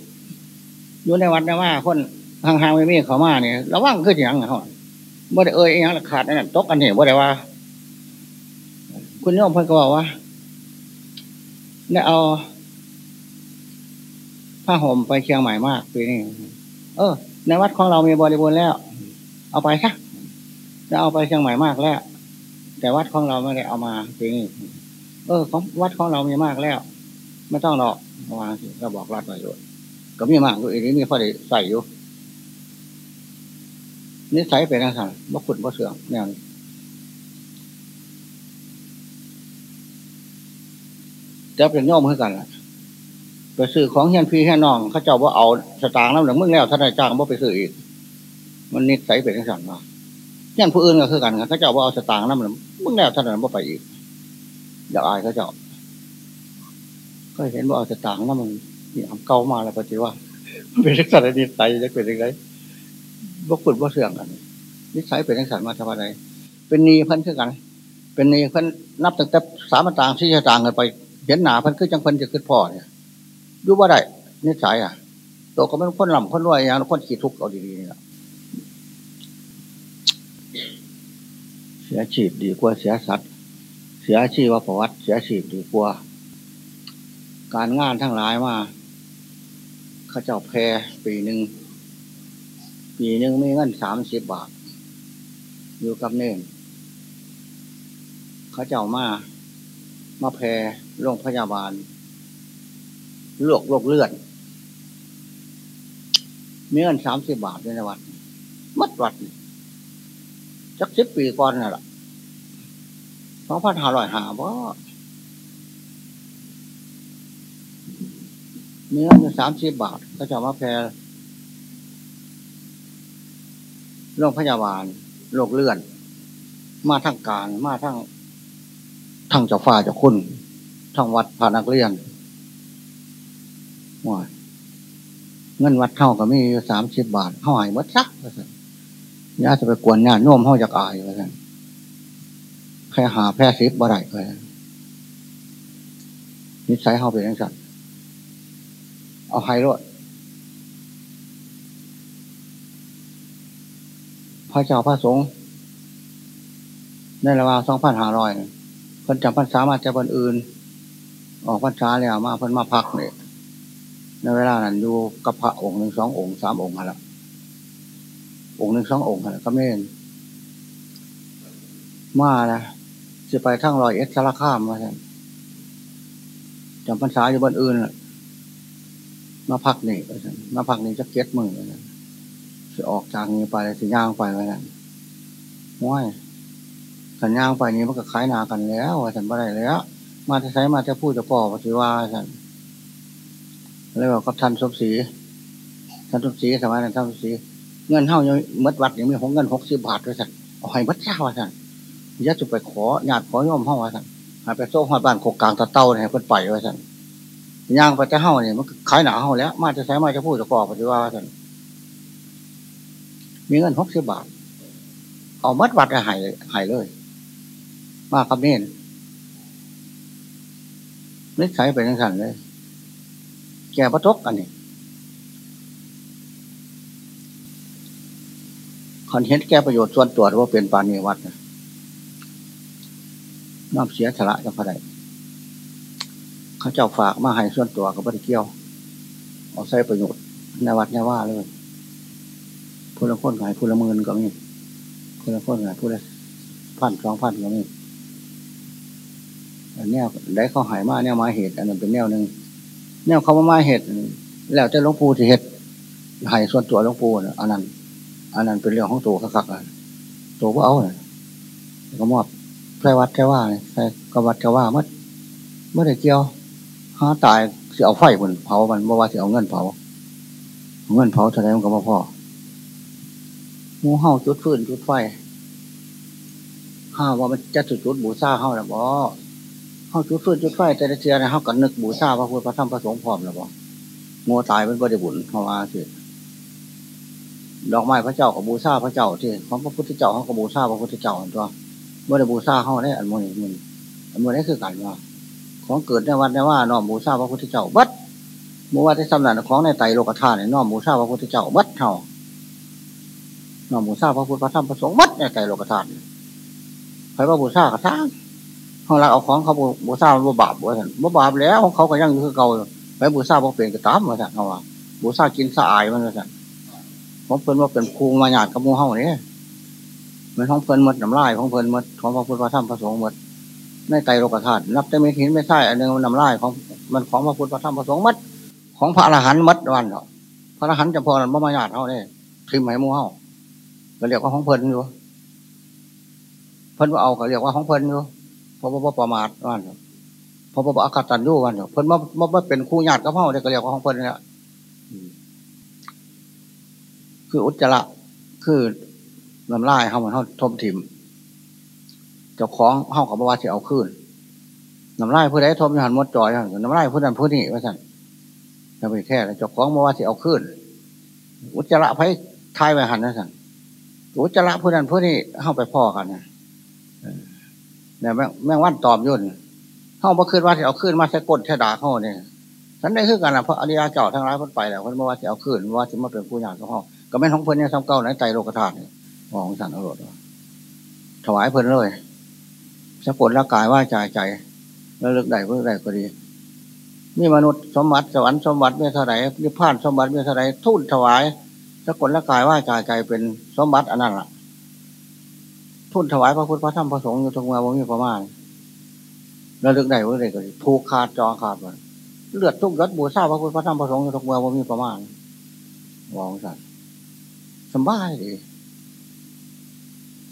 อยู่ในวัดนะว่า คนห่างๆไม่มีเขามาเนี่ยระวังคือย่างเขา บ่ได้เอ่ยยังขาดนั่นตกอันนี้บ่ได้ว่า คุณโยมเพิ่นก็บอกว่าได้เอาผ้าห่มไปเชียงใหม่มากปีนี้เออ ในวัดของเรามีบริบูรณ์แล้ว เอาไปซะจะเอาไปเชียงใหม่มากแล้ว แต่วัดของเราไม่ได้เอามาปีนี้เออ ของวัดของเรามีมากแล้ว ไม่ต้องหรอกวางก็บอกรัดไว้อยู่ก็มีมากอยู่อีนี้มีพอได้ใส่อยู่ นิสัยเป็นอะไรบ่ขุดบ่เสื่อมแนวนี้จะเป็นย่อมให้กันล่ะไปซื้อของเฮียนพี่เฮียน้อง เขาเจ้าว่าเอาสตางค์แล้วหนึ่งมึงแล้วท่านายจ้างว่าไปซื้ออีก มันนิสัยเป็นอะไรมาเฮียนผู้อื่นก็คือกันเขาเจ้าว่าเอาสตางค์แล้วหนึ่งมึงแล้วท่านายว่าไปอีกอย่าอายเขาเจ้าก็เห็นว่าเอาสตางค์แล้วมันนี่ทำเก่ามาแล้วปฏิว่าเป็นลักษณะนิสัยจะเป็นยังไง บ่ขุดบ่เสื่อมกัน นิสัยเป็นลักษณะมาทำอะไรเป็นนีพันคือกัน เป็นนีพันนับตั้งแต่สามต่างที่จะต่างกันไป เห็นหนาพันคือจังพันจะขึ้นพ่อเนี่ยรู้ว่าได้นิสัยอะตัวก็เป็นคนลำคนรวยอย่างคนขี้ทุกข์เอาดีๆนี่แหละเสียชีพดีกว่าเสียสัตว์ เสียชีวประวัติ เสียชีพดีกว่า การงานทั้งหลายมาข้าเจ้าแพรปีหนึ่ง ปีหนึ่งมีเงินสามสิบบาท อยู่กับเน่นเขาเจ้ามา มาแพรโรงพยาบาลโรคโรคเลือดมีเงินสามสิบบาทในวัดมัดวัดจักสิบปีก่อนน่ะล่ะสองพันห้าร้อยหาบ่มีเงินสามสิบบาทเขาจะมาแพร โรงพยาบาลโรคเลือดมาทั้งการมาทั้งทั้งเจ้าฟ้าเจ้าคุณทั้งวัดพานักเรียนว่าเงินวัดเท่าก็มีสามสิบบาทเท่าไหร่วัดซักย่าจะไปกวนงานน่มเท่าจากอายว่าแค่หาแพร่ซิบบ่ได้เลยนิสัยเขาเป็นยังไงเอาไฮโรด พระเจ้าพระสงฆ์ในระหว่างสองพันห้าร้อยเพิ่นจำพรรษามาจากวันอื่น ออกพรรษาแล้วมาเพิ่นมาพักเนี่ยในเวลานั้นอยู่กับพระองค์หนึ่งสององค์สามองค์ละองค์หนึ่งสององค์ละก็ไม่เห็นมานะจะไปทั้งรอยเอสสารข้ามมาใช่จำพรรษาอยู่บนอื่นมาพักนี่มาพักนี่จะเก็ตมือจะ สิออกจากนี้ไปสิย่างไปไว้นั่นว้ายขันย่างไปนี้มันก็คล้ายนากันแล้วฉันบ่ได้แล้ว มาจะใช้มาจะพูดจะปอปฏิว่าฉันเลยบอกกับท่านสมศรีท่านสมศรีสมัยนั้นท่านสมศรีเงินเท่ายังมัดวัดยังมีของเงินหกสิบบาทด้วยสันเอาให้มัดเจ้าสันยัดจะไปขอญาติขอย่อมห้องว่าสันหายไปโซ่หอดบ้านโคกกลางตะเต้าเนี่ยเพิ่นไปว่าสันย่างไปจะเท่าเนี่ยมันขายหนาเท่าแล้ว มาจะใช้มาจะพูดจะปอปฏิว่าสัน มีเงินหกสิบบาท เอามัดวัดหายหายเลย มาคำนี้นิสัยเป็นยังไงเลย แกประทกอันนี้คอนเทนต์แก้ประโยชน์ส่วนตัวว่าเป็นปานีวัดนะน้อมเสียสละจะพอได้เขาเจ้าฝากมาให้ส่วนตัวกับปฏิเกี่ยว เอาใช้ประโยชน์ในวัดในว่าเลย ผู้ละคนหายผู้ละหมื่นก็มีผู้ละคนหายผู้ละพันสองพันก็มีอันนี้ได้เขาหายมาเนี่ยมาเหตุอันนั้นเป็นแนวหนึ่งแนวเขามามาเหตุแล้วจะหลวงปู่ที่เหตุหายส่วนตัวหลวงปู่อันนั้น อันนั้นเป็นเรื่องของตัวคักๆตัวก็เอาเนี่ยก็มอบใส่วัดแค่ว่าใส่กวัดแค่ว่ามัดเมื่อได้เกี่ยวหาตายเสียเอาไฟมันเผามันเมื่อว่าเสียเอาเงินเผา เงินเผาเท่าไรมันก็มาพอ มูเห่าจุดฟืนจุดไฟห้าว่ามันจะจุดจุดบูชาเห่าหรือบ่เห่าจุดฟืนจุดไฟแต่ละเชียนะเห่ากันนึกบูชาพระพุทธพระธรรมพระสงฆ์พร้อมหรือบ่งัวตายเป็นบริบุญเข้ามาสิดอกไม้พระเจ้ากับบูชาพระเจ้าที่ของพระพุทธเจ้าเขากับบูชาพระพุทธเจ้าตัวเมื่อได้บูชาเขาได้อันมนี่มันอันโมนี่คือกันว่าของเกิดในวันในว่าน้อมบูชาพระพุทธเจ้าบัดมูว่าที่สำนักของในไตโลกธาตุเนี่ยน้อมบูชาพระพุทธเจ้าบัดเท่า นอมบูชาพระพุทธพระธรรมพระสงฆ์บัดในไตโลกธาตุใครว่าบูชากระทั่งเขาเอาของเขาบูชาบ่บาปบ่สันบ่บาปแล้วของเขาก็ยังคือเก่าไปบูชาบ่เปลี่ยนกระตามมาสันเขาว่าบูชากินสะอายมันมาสันผมเป็นว่าเป็นครูมาหยาดกับมูเฮาเนี่ยมันของเพลินมดน้ำลายของเพลินมดของพระพุทธพระธรรมพระสงฆ์มดในไตโลกธาตุนับแต่ไม่หินไม่ใช่อันนึงน้ำลายของมันของพระพุทธพระธรรมพระสงฆ์มดของพระอรหันต์มดวันเนาะพระอรหันต์จะพอนันบ่มาหยาดเขาเนี่ยทิมให้มูเฮา ก็เรียกว่าของเพลินอยู่เพลินว่าเอาก็เรียกว่าของเพลินอยู่เพราะว่าประมาทวันเพราะว่าอากาศตันยู่วันเนาะเพลินว่าว่าเป็นคู่ญาติกับเฮาเนี่ยก็เรียกว่าของเพลินนี่ยคืออุจจาระคือน้ำลายเขาเหมือนเขาทมถิ่มเจ้าของห้องของบวาที่เอาขึ้นน้ำลายผู้ใดทมยันมดจอยน้ำลายผู้นั้นผู้นี้ว่าสั่นจะไปแค่เจ้าของบวาที่เอาขึ้นอุจจาระไพ่ทายไปหันนะสั่น อุจจาระผู้นั้นผู้นี้เข้าไปพ่อกันนะเนี่ยแม่งวันตอบยุ่นเข้ามาขึ้นว่าที่เอาขึ้นมาใช้กดใช้ด่าเข้าเนี่ยฉันได้ขึ้นกันนะเพราะอริยาเจ้าทั้งหลายพ้นไปแล้วคนบว่าที่เอาขึ้นว่าที่มาเป็นผู้ใหญ่ของเขาก็แม่นของเพิ่นเนี่ยซ้ำเก่าในใจโลกธาตุนี่ยของสันอรรถถวายเพิ่นเลยสะกดร่างกายว่าใจใจแล้วเลือกใดเพื่อใดก็ดีนี่มนุษย์สมบัติสวรรค์สมบัติเมื่อเท่าไรนิพพานสมบัติเมื่อเท่าไรทุ่นถวาย สกดร่างกายว่าใจใจเป็นสมบัติอันนั้นล่ะ ทุ่นถวายพระพุทธพระธรรมพระสงฆ์อยู่ตรงมาบ่มีประมาณระลึกได้ว่าอะได้ก็ถูกขาดจอขาดมันเลือดทุกยศบูชาพระพุทธพระธรรมพระสงฆ์ทุกเมือว่ามีประมาณวองสัตว์สบายดี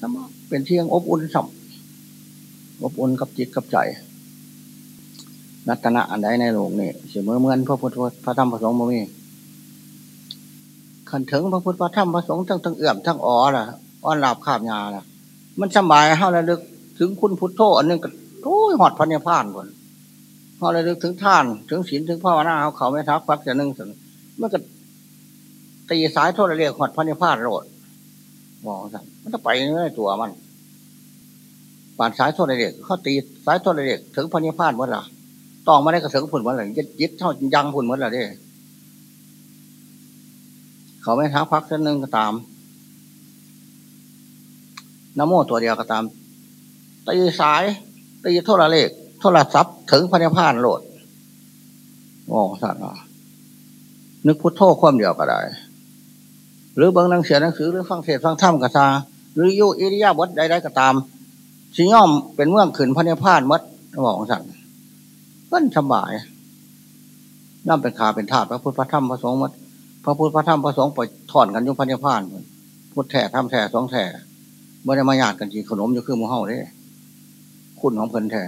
สบายเป็นเที่ยงอบอุ่นสัมอบอุ่นกับจิตกับใจรัตนะอันใดในโลกนี่เสมอเหมือนพระพุทธพระธรรมพระสงฆ์บ่มี ขันถึงพระพุทธพระธรรมพระสงฆ์ทั้งทั้งเอื่อมทั้งอ๋อล่ะอ้อนหลับขาบยาล่ะ มันสบายเฮาระลึกถึงคุณพุทโธอันนึงก็โอ้ยหอดพันยพานคนเฮาระลึกถึงท่าน ถึงศีลถึงภาวนาเขาเขาไม่ทักฟักจะนึ่งถึงมันก็ตีสายโทษเรียกหอดพันยพานโรดมองสั่นมันจะไปในตัวมันป่านสายโทษเรียกเขาตีสายโทษเรียกถึงพันยพานหมดละตองมาได้กระเถิงผุนหมดเลยยึดยึดเท่ายังผุนหมดละเด้ เขาไม่ทักพักจะนึ่งก็ตามน้ำโมตัวเดียวก็ตามตีสายตีโทรเลข โทรศัพท์ถึงพันธพานโหลดโอ้สัตว์นึกพุทโธความเดียวก็ได้ หรือบางหนังเสียหนังสือหรือฟังเทศฟังธรรมกษาหรือยุอิริยาบถใดๆก็ตามสิย่อมเป็นเมืองขืนพันธพานมัดบอกสัตว์ก็สบายย่อมเป็นขาเป็นธาตุพระพุทธพระธรรมพระสงฆ์มัด พระพุทธพระธรรมพระสงฆ์ปล่อยถอนกันยุ่งพันธพานพุทธแท้ธรรมแท้สองแท้ไม่ได้มาหยาดกันกินขนมอยู่คือมูเฮาเด้คุณของเพิ่นแท้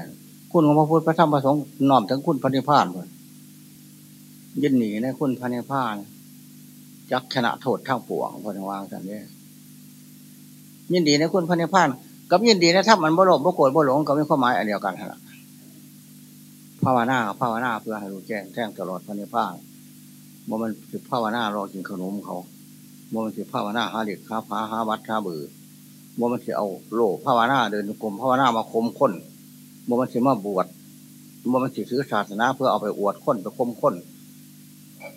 คุณของพระพุทธพระธรรมพระสงฆ์น้อมถึงคุณพระนิพานเลยยินหนีในคุณพระนิพานจักขณะโทษทั้งปวงพระวางสันนี้ยินดีในคุณพระนิพานกับยินดีในถ้ามันบ่หลบบ่โกรธบ่หลงก็ไมีความหมายอันเดียวกันละภาวนาภาวนาเพื่อให้รู้แจ้งแจ้งตลอดพระนิพพาน บ่มันสิภาวนารอกินขนมเขาบ่มันสิภาวนาหาเด็กหาพาหาวัดหาบือบ่มันสิเอาโลภาวนาเดินกลมภาวนามาคมค้นบ่มันสิมาบวชบ่มันสิซื้อศาสนา เพื่อเอาไปอวดค้นไปคมค้น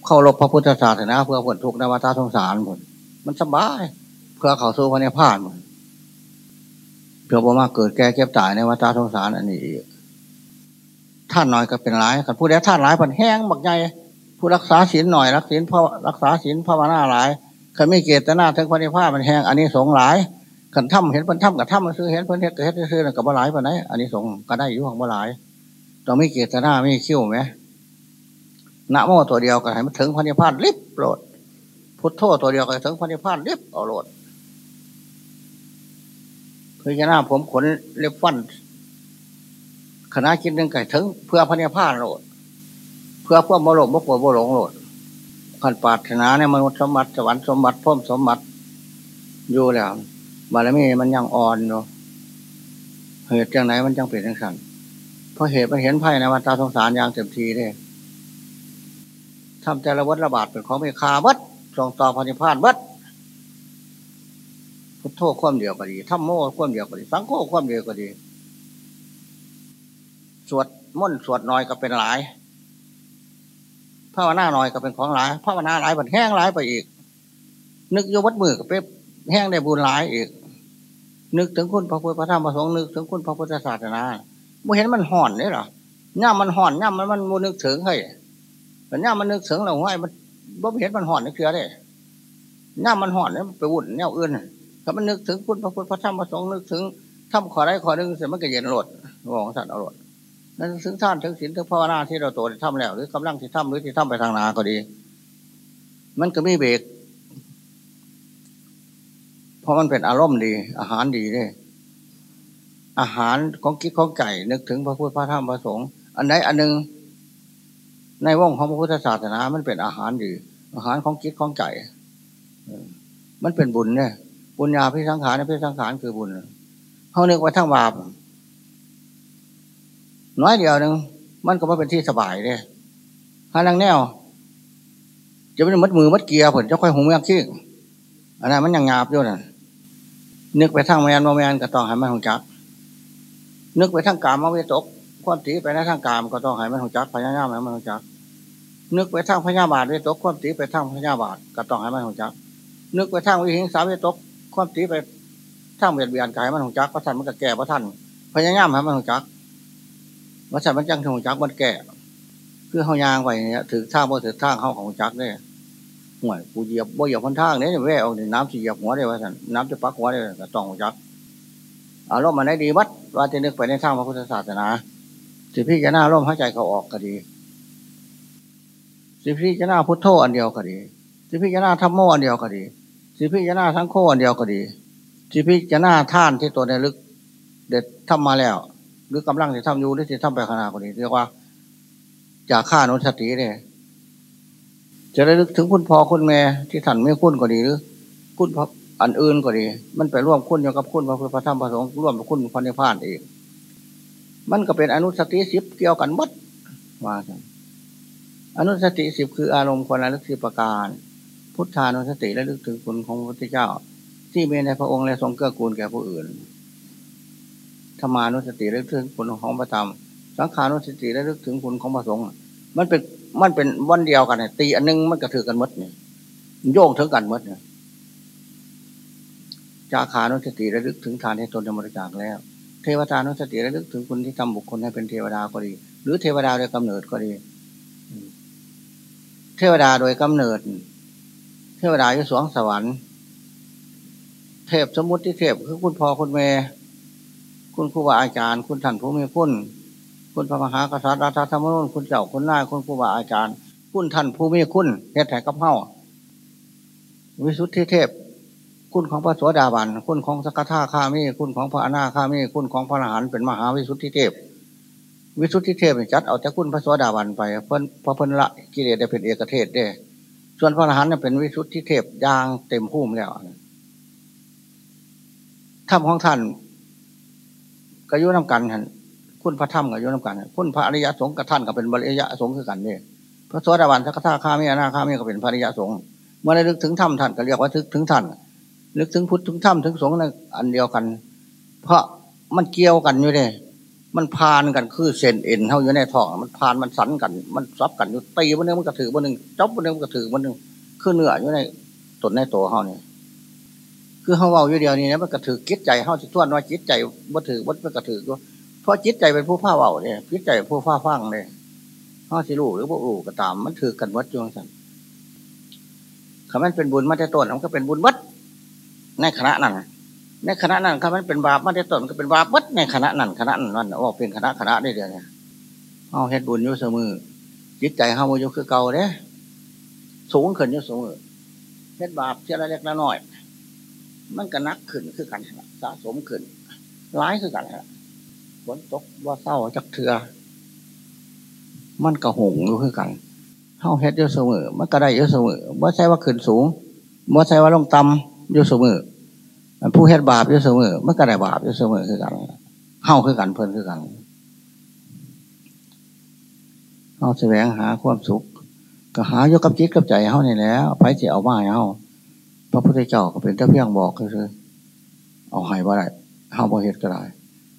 เข้ารบพระพุทธศาสนา เพื่อผลทุกข์นวัฏสงสารผลมันสบาย เพื่อเขาสู้พระนิพพานผลเพื่อบ่มาเกิดแก่เก็บตายในวัฏสงสารอันนี้อีกท่านน้อยก็เป็นร้ายกันผู้ใดท่านร้ายผันแห้งบักใหญ่ ผู้รักษาศีลหน่อยรักศีลพรักษาศีลภาวนาหลายเคยไม่เกตนาถึงพระนิพพานมันแห้งอันนี้สงหลายขันถ้ำเห็นเพิ่นถ้ำกับถ้ำมาซื้อเห็นเพิ่นเฮ็ดกับเฮ็ดซื้อกับบ่หลายปานไหนอันนี้สงก็ได้อยู่ของบ่หลายต้องไม่เกียรติหน้าไม่คิ้วไหมนะโมตัวเดียวก็ให้มันถึงพันธิพานลิบโหลดพุทโธตัวเดียวก็ถึงพันธิพานลิบเอาโหลดพื่อจะหน้าผมขนเล็บฟันคณะคิดหนึ่งไก่ถึงเพื่อพันธิพานโหลด เพื่อพวกมรดกมกวบหลงโหลดขันปาถนาในมนุษย์สมบัติสวรรค์สมบัติพ่มสมบัติอยู่แล้วบารมีมันยังอ่อนเนาะเหตุจังไหนมันจังเปลี่ยนทั้งสันเพราะเหตุมันเห็นไพ่ในวัฏสงสารอย่างเต็มทีเลยทำแต่ละวัฏระบาดเป็นของม่คาวัดส่งต่อพันิพานวัดพุทโธความเดียวก็ดีทำโม่ความเดียวก็ดี สังโฆความเดียวก็ดี สวดม่นสวดน้อยก็เป็นหลาย ภาวนาหน่อยก็เป็นของหลายภาวนาหลายมันแห้งหลายไปอีก นึกโยวัดมือก็เป็นแห้งได้บุญหลายอีก นึกถึงคุณพระพุทธพระธรรมพระสงฆ์นึกถึงคุณพระพุทธศาสนาไม่เห็นมันห่อนนี่หรอย่ามันห่อนย่ามันมันมนึกถึงให้แต่ย่ามันนึกถึงเราห้มันบ่เห็นมันห่อนนี่คืออะไรย่ามันห่อนเนี่ยไปวุ่นแนวอื่นถ้ามันนึกถึงคุณพระพุทธพระธรรมพระสงฆ์นึกถึงทำขอได้ขอหนึ่งเสร็จมันก็เย็นหลดของสัตว์อรรถ นั่นถึงท่านถึงศีลถึงภาวนาที่เราโตที่ทำแล้ว หรือกำลังที่ทำหรือที่ทำไปทางนาก็ดี มันก็ไม่เบรกเพราะมันเป็นอารมณ์ดี อาหารดีด้วยอาหารของกิจของไก่ นึกถึงพระพุทธพระธรรมพระสงฆ์อันไหนอันหนึ่งในว่องของพระพุทธศาสนา มันเป็นอาหารดี อาหารของกิจของไก่มันเป็นบุญเนี่ยบุญญาพิสังขารพิสังขารคือบุญเขาเนึกว่าทั้งบาป น้อยเดียวหนึ่งมันก็ไม่เป็นที่สบายเลยหานังแนว จะเป็นมัดมือมัดเกียร์ผลจะค่อยหงเมืองขี้อันนั้นมันยังงาบอยู่น่ะนึกไปทางแมนมาแมนก็ต้องให้มันหงจัก นึกไปทางกามมาเวตกความตีไปในทางกามก็ต้องให้มันหงจักพญายามให้มันหงจัก นึกไปทางพญาบาทเวตกความตีไปทางพญาบาทก็ต้องให้มันหงจัก นึกไปทางวิหิงสาเวตกความตีไปทางเบียดเบียนกายมันหงจักพระท่านมันก็แก่พระท่านพญายามให้มันหงจัก พระท่านมันจังหงจักมันแก่คือเขายางไปเนี่ยถือท่าบ่ถือท่าเขาของจักได้ห่วยกูเหยียบบ่เหยียบคนท่าเนี่ยแว่เอาน้ำสีเหยียบหัวได้ว่าสันน้ำจะปักหัวได้ก็ต้องจักอารมณ์มันได้ดีวัดว่าจะนึกไปในทางพระพุทธศาสนาสิพิจารณาลมหายใจเขาออกก็ดี สิพิจารณาพุทโธอันเดียวก็ดี สิพิจารณาธรรมโมอันเดียวก็ดี สิพิจารณาทั้งโคอันเดียวก็ดี สิพิจารณาท่านที่ตัวในลึก เด็ดทำมาแล้ว หรือกำลังที่ทำอยู่หรือที่ทำไปขนาดก็ดีเรียกว่าจากข้านุสติเนี่ยจะได้ลึกถึงคุณพ่อคุณแม่ที่ท่านไม่คุ้นก็ดีหรือคุณพระอันอื่นก็ดี มันไปร่วมคุณอยู่กับคุณพระพุทธพระธรรมพระสงฆ์ร่วมคุณพระนิพพานเองมันก็เป็นอนุสติสิบเกี่ยวกันมัดว่ากันอนุสติสิบคืออารมณ์คนละลึกสิบประการ พุทธานุสติและลึกถึงคุณของพระพุทธเจ้า ที่มีในพระองค์และทรงเกื้อกูลแก่ผู้อื่น ธรรมานุสติและลึกถึงคุณของพระธรรม สังขานุสติและลึกถึงคุณของพระสงฆ์มันเป็นมันเป็นวันเดียวกันเนี่ยตีอันนึงมันกระถือกันมดเนี่ยโยงถึงกันมดเนี่ยจาขานุสติระลึกถึงทานให้ตนธรรมริจาคแล้ว เทวตานุสติระลึกถึงคุณที่ทำบุคคลให้เป็นเทวดาก็ดี หรือเทวดาโดยกำเนิดก็ดี เทวดาโดยกำเนิด เทวดาอยู่สวงสวรรค์ เทพสมมุติที่เทพคือคุณพ่อคุณแม่ คุณครูบาอาจารย์ คุณท่านผู้มีคุณคุณพระมหากษัตริย์รัฐธรรมนูญคุณเจ้าคุณนายคุณครูบาอาจารย์ คุณท่านผู้มีคุณเฮ็ดแห่กับเฮาวิสุทธิเทพ คุณของพระสวสดาบันคุณของสกทาข้ามีคุณของพระอนาข้ามีคุณของพระอรหันต์เป็นมหาวิสุทธิเทพ วิสุทธิเทพจัดเอาแต่คุณพระสวสดาบันไปเพิ่นพระเพิ่นละกิเลสได้เป็นเอกเทศได้ส่วนพระอรหันต์เป็นวิสุทธิเทพยางเต็มพุ่มแล้วธรรมของท่าน ก็ยุ่น้ากันท่านคุณพระธรรมก็ยุ่น้ากันคุณพระอริยสงฆ์กับท่านก็เป็นบริยะสงฆ์คือกันเนี่ยพระสวัสดาบันสักท่าข้ามีอนาข้ามีก็เป็นพระอริยสงฆ์เมื่อได้ลึกถึงธรรมท่านก็เรียกว่าทึกถึงท่านนึกถึงพุทธถึงธรรมถึงสงฆ์นั่นอันเดียวกัน เพราะมันเกี่ยวกันอยู่เลยมันพานกันคือเส้นเอ็นเท่าอยู่ในท้องมันพานมันสันกัน มันซับกันอยู่ตีบนนึงมันกระถือบนหนึ่งจับบนนึงมันกระถือบนหนึ่งคือเนื้ออยู่ในตนในตัวเขาเนี่ย คือเขาเอาอยู่เดียวนี้นะมันกระถือจิตใจเขาจะทวนว่าจิตใจบ่ถือบ่มันกระถือก็เพราะจิตใจเป็นผู้ผ้าเบาเนี่ยจิตใจผู้ผ้าฟังเลยเขาสิรู้หรือพวกรู้ก็ตาม มันถือกันวัดจวงสันคำนั้นเป็นบุญมาแต่ต้นมันก็เป็นบุญวัดในคณะนั้นในคณะนั้นคำนั้นเป็นบาปมาได้ต้นก็เป็นบาปวัดในคณะนั้นคณะนั้นว่าเป็นคณะคณะได้เดียวเนี่ยเอาเฮ็ดบุญอยู่เสมอจิตใจเฮาอยู่คือเก่าเด้สูงขึ้นอยู่เสมอเฮ็ดบาปเจ้าเล็กน้อย มันก็นักขึ้นคือกันสะสมขึ้นร้ายคือกันฝนตกว่าเศร้าจักเถื่อมันก็หงอยู่คือกันเฮาเฮ็ดอยู่เสมอมันก็ได้อยู่เสมอว่าใช่ว่าขึ้นสูงว่าใช่ว่าลงต่ำอยู่เสมอผู้เฮ็ดบาปอยู่เสมอมันก็ได้บาปอยู่เสมอคือกันเฮาคือกันเพิ่นคือกันเฮาแสวงหาความสุข ก็หาอยู่กับจิตกับใจเฮานี่แล้วไปจะเอามาเฮา พระพุทธเจ้าก็เป็นแต่เพียงบอกก็คือเอาให้ว่าได้เฮาบ่เฮ็ดก็ได้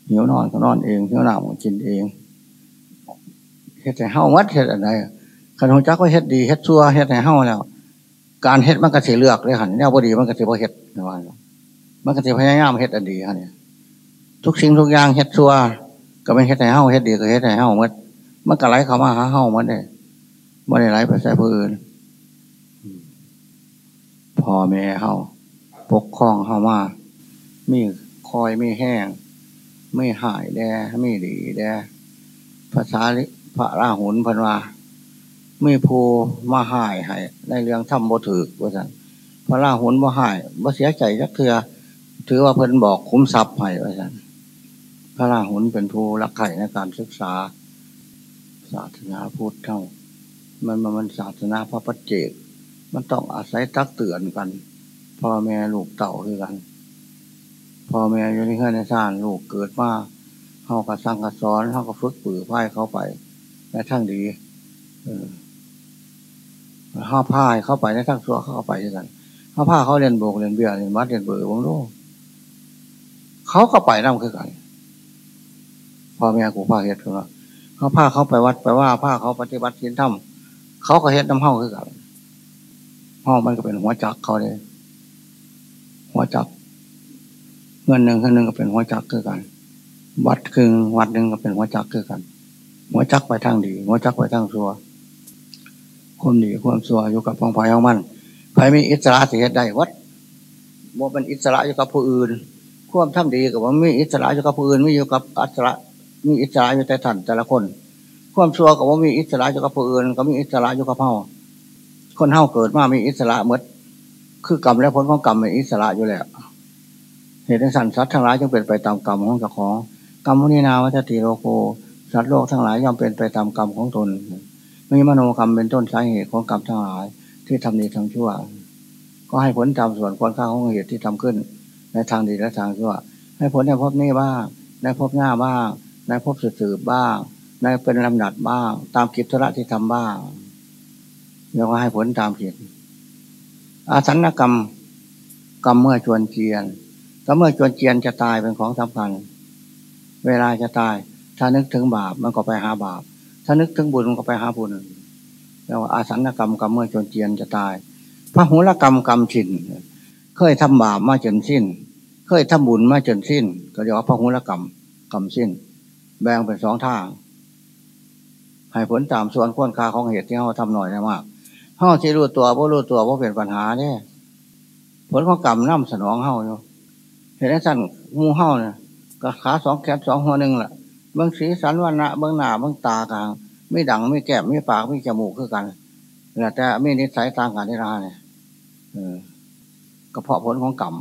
เหิวนอนก็นอนเองเหิวน้ำก็กินเองเฮ็ดแต่เฮาวัดเฮ็ดอะไรขันหงจักก็เฮ็ดดีเฮ็ดชั่วเฮ็ดแต่เฮาแล้ว การเฮ็ดมันก็สิเลือกเลยหันแนวบดีมันก็สิบ่เฮ็ดนะว่ามันก็สิพยายามเฮ็ดอันดีฮะเนี่ยทุกสิ่งทุกอย่างเฮ็ดชัวก็เป็นเฮ็ดให้เฮาเฮ็ดดีก็เฮ็ดให้เฮาหมดมันก็ไหลเข้ามาหาเฮาหมดเลยไม่ได้ไหลไปใส่ผู้อื่น พ่อแม่เฮาปกครองเฮามามีคอยไมีแห้ง ไม่หายแด่ไม่ดีแด่ภาษาพระราหุลพันว่าไม่พูมาหายให้ในเรื่องทำบ่ถือว่าสันพระราหุลบ่หายบ่เสียใจจักเถื่อถือว่าเพิ่นบอกคุ้มทรัพย์ให้ว่าสันพระราหุลเป็นผู้รักใคร่ในการศึกษา ศาสนาพุทธเท่า มันมันศาสนาพระปัจเจก มันต้องอาศัยตักเตือนกันพ่อแม่ลูกเต่าคือกันพ่อแม่อยู่ในเฮือนในซ่านลูกเกิดมาเขาก็สั่งกระสอนเขาก็ฝึกปือพ่ายเขาไปในทั้งดี เออห้าผ้าเข้าไปในทั้งตัวเข้าไปด้วยกันห้าผ้าเขาเรียนโบกเรียนเบียร์เรียนวัดเรียนเบอร์วงโลกเขาเข้าไปนั่งคือกันพ่อแม่กูผ้าเฮ็ดคือว่าเขาผ้าเขาไปวัดไปว่าผ้าเขาปฏิบัติศีลธรรมเขาก็เฮ็ดน้ำเฮ้าคือกัน ห้อมันก็เป็นหัวจักเขาเลยหัวจักเงินหนึ่งเงินหนึ่งก็เป็นหัวจักคือกัน วัดครึ่งวัดหนึ่งก็เป็นหัวจักคือกัน หัวจักไปทางดี หัวจักไปทางซัวความดีความสัวอยู่กับพองพายของมันใครมีอิสระสิเหตุได้วัดว่าเป็นอิสระอยู่กับผู้อื่นความทำดีกับว่ามีอิสระอยู่กับผู้อื่นไม่อยู่กับอิสระมีอิสระอยู่แต่ท่านแต่ละคน ความชั่วกับว่ามีอิสระอยู่กับผู้อื่น ก็มีอิสระอยู่กับเฮา คนเฮาเกิดมามีอิสระเมื่อคือกรรมและผลของกรรมเป็นอิสระอยู่แล้วเหตุสันสัตว์ทั้งหลายจึงเป็นไปตามกรรมของเจ้าของกรรมนีนาวัตติโลโกสัตว์โลกทั้งหลายย่อมเป็นไปตามกรรมของตนมีมโนกรรมเป็นต้นสาเหตุของกรรมทั้งหลาย ที่ทำดีทำชั่ว ก็ให้ผลตามส่วนควรค่าของเหตุที่ทำขึ้น ในทางดีและทางชั่ว ให้ผลในพบนี้บ้างในพบหน้าบ้างในพบสืบบ้างในเป็นลำดับบ้าง ตามกิจธุระที่ทำบ้าง แล้วก็ให้ผลตามกิจอาสันกรรมกรรมเมื่อชวนเจียนก็เมื่อชวนเจียนจะตายเป็นของสำคัญเวลาจะตาย ถ้านึกถึงบาปมันก็ไปหาบาป ถ้านึกถึงบุญมันก็ไปหาบุญแล้วอาสันกรรมกรรมเมื่อชวนเจียนจะตายพระหุลกรรมกรรมฉินเคยทำบาปมาจนสิ้น เคยทำบุญมาจนสิ้น ก็เรียกว่าพระหุลกรรมกรรมสิ้น แบ่งเป็นสองทางให้ผลตามส่วนควรค่าของเหตุที่เขาทำหน่อยได้มาก เขาที่รู้ตัวว่ารู้ตัวว่าเป็นปัญหาเนี่ยผลของกรรมน้ำสนองเฮาอยู่เห็นได้สั้นงูเฮาเนี่ยก็ขาสองแขนสองหัวหนึ่งแหละบางสีสันวันนะบางหน้าบางตากลางไม่ดังไม่แก้มไม่ปากไม่จมูกคือกันแต่ไม่นิสัยต่างกันที่ราเนี่ยก็เพาะผลของกรรม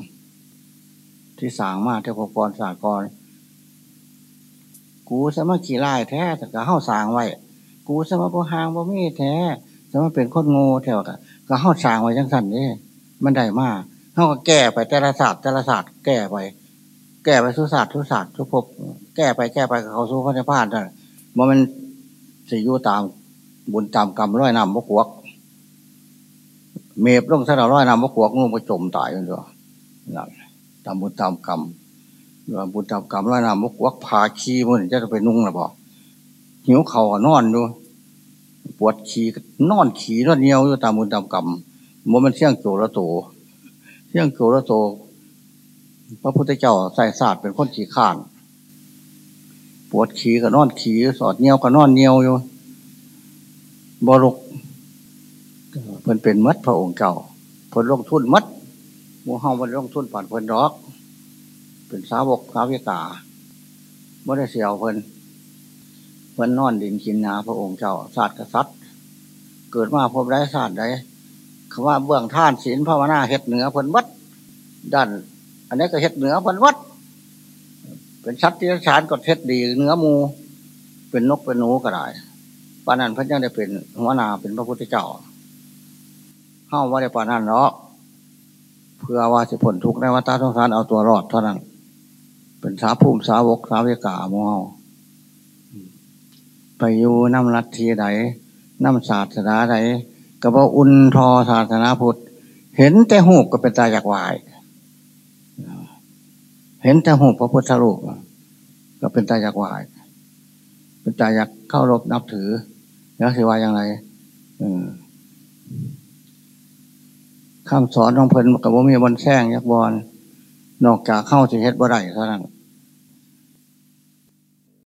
ที่สางมาเทพกรสากร กูสมาขี่ไล่แท้แต่ก็เฮาสางไว้ กูสมาพหางบ่มีแท้ สมาเป็นคนโง่แถวกันก็เฮาสางไว้จังสันนี่มันได้มากเขาก็แก้ไปแต่ละศาสตร์แต่ละศาสตร์แก้ไป แก้ไปทุศาสตร์ทุศาสตร์ทุกภพแก้ไปแก้ไปเขาสู้พระนิพพานได้มันมันสิยุตามบุญตามกรรมร้อยนำบกวก เมฟลงสนาร้อยนำบกวกงูไปจมตายด้วยตามบุญตามกรรมบุญตามกรรมร้อยนำบกวกพาขี้มันจะไปนุ่งหรือเปล่าหิวเข่านอนดู ปวดขี้นอนขี้นอนเนียวอยู่ตามบุญตามกรรมมันมันเสี่ยงโจระโตเสี่ยงโจระโต พระพุทธเจ้าใส่ศาสตร์เป็นคนขี้ข้านปวดขี้กับนอนขี้สอดเนียวกับนอนเนียวอยู่บรุกเพิ่นเป็นมัดพระองค์เจ้าเพิ่นลงทุนมัดมูเฮามันลงทุนผ่านเพิ่นดอก เป็นสาวกสาวิกาไม่ได้เสียวเพิ่น เพิ่นนอนดินกินนาพระองค์เจ้าศาสตร์กษัตริย์ เกิดมาพบได้ศาสตร์ได้คำว่าเบื้องท่านศีลภาวนาเฮ็ดเหนือเพิ่นวัดด้านอันนี้ก็เฮ็ดเหนือเพิ่นวัด เป็นชัดที่ชานก็เฮ็ดดีเหนือมู เป็นนกเป็นหนูก็ได้ปานันพระเจ้าได้เป็นหัวนาเป็นพระพุทธเจ้าเข้าว่าได้ปานันเนาะเพื่อว่าสิผลทุกข์ในวัฏสงสารเอาตัวรอดเท่านั้น เป็นสาภูมิสาวกสาวิกาโมเฮา ไปอยู่น้ำรัตทีใดน้ำศาสนาใดก็บอกอุนทอศาสนาพุทธเห็นแต่หูก็เป็นตาจากวาย เห็นแต่หูพระพุทธรูปก็เป็นตาจากวาย เป็นตาอยากเข้ารบนับถือ แล้วสิว่าอย่างไรคำสอนของเพิ่นกับว่ามีบนแซงยักบอลนอกจากเข้าสิเฮ็ดบ่ได้เท่านั้น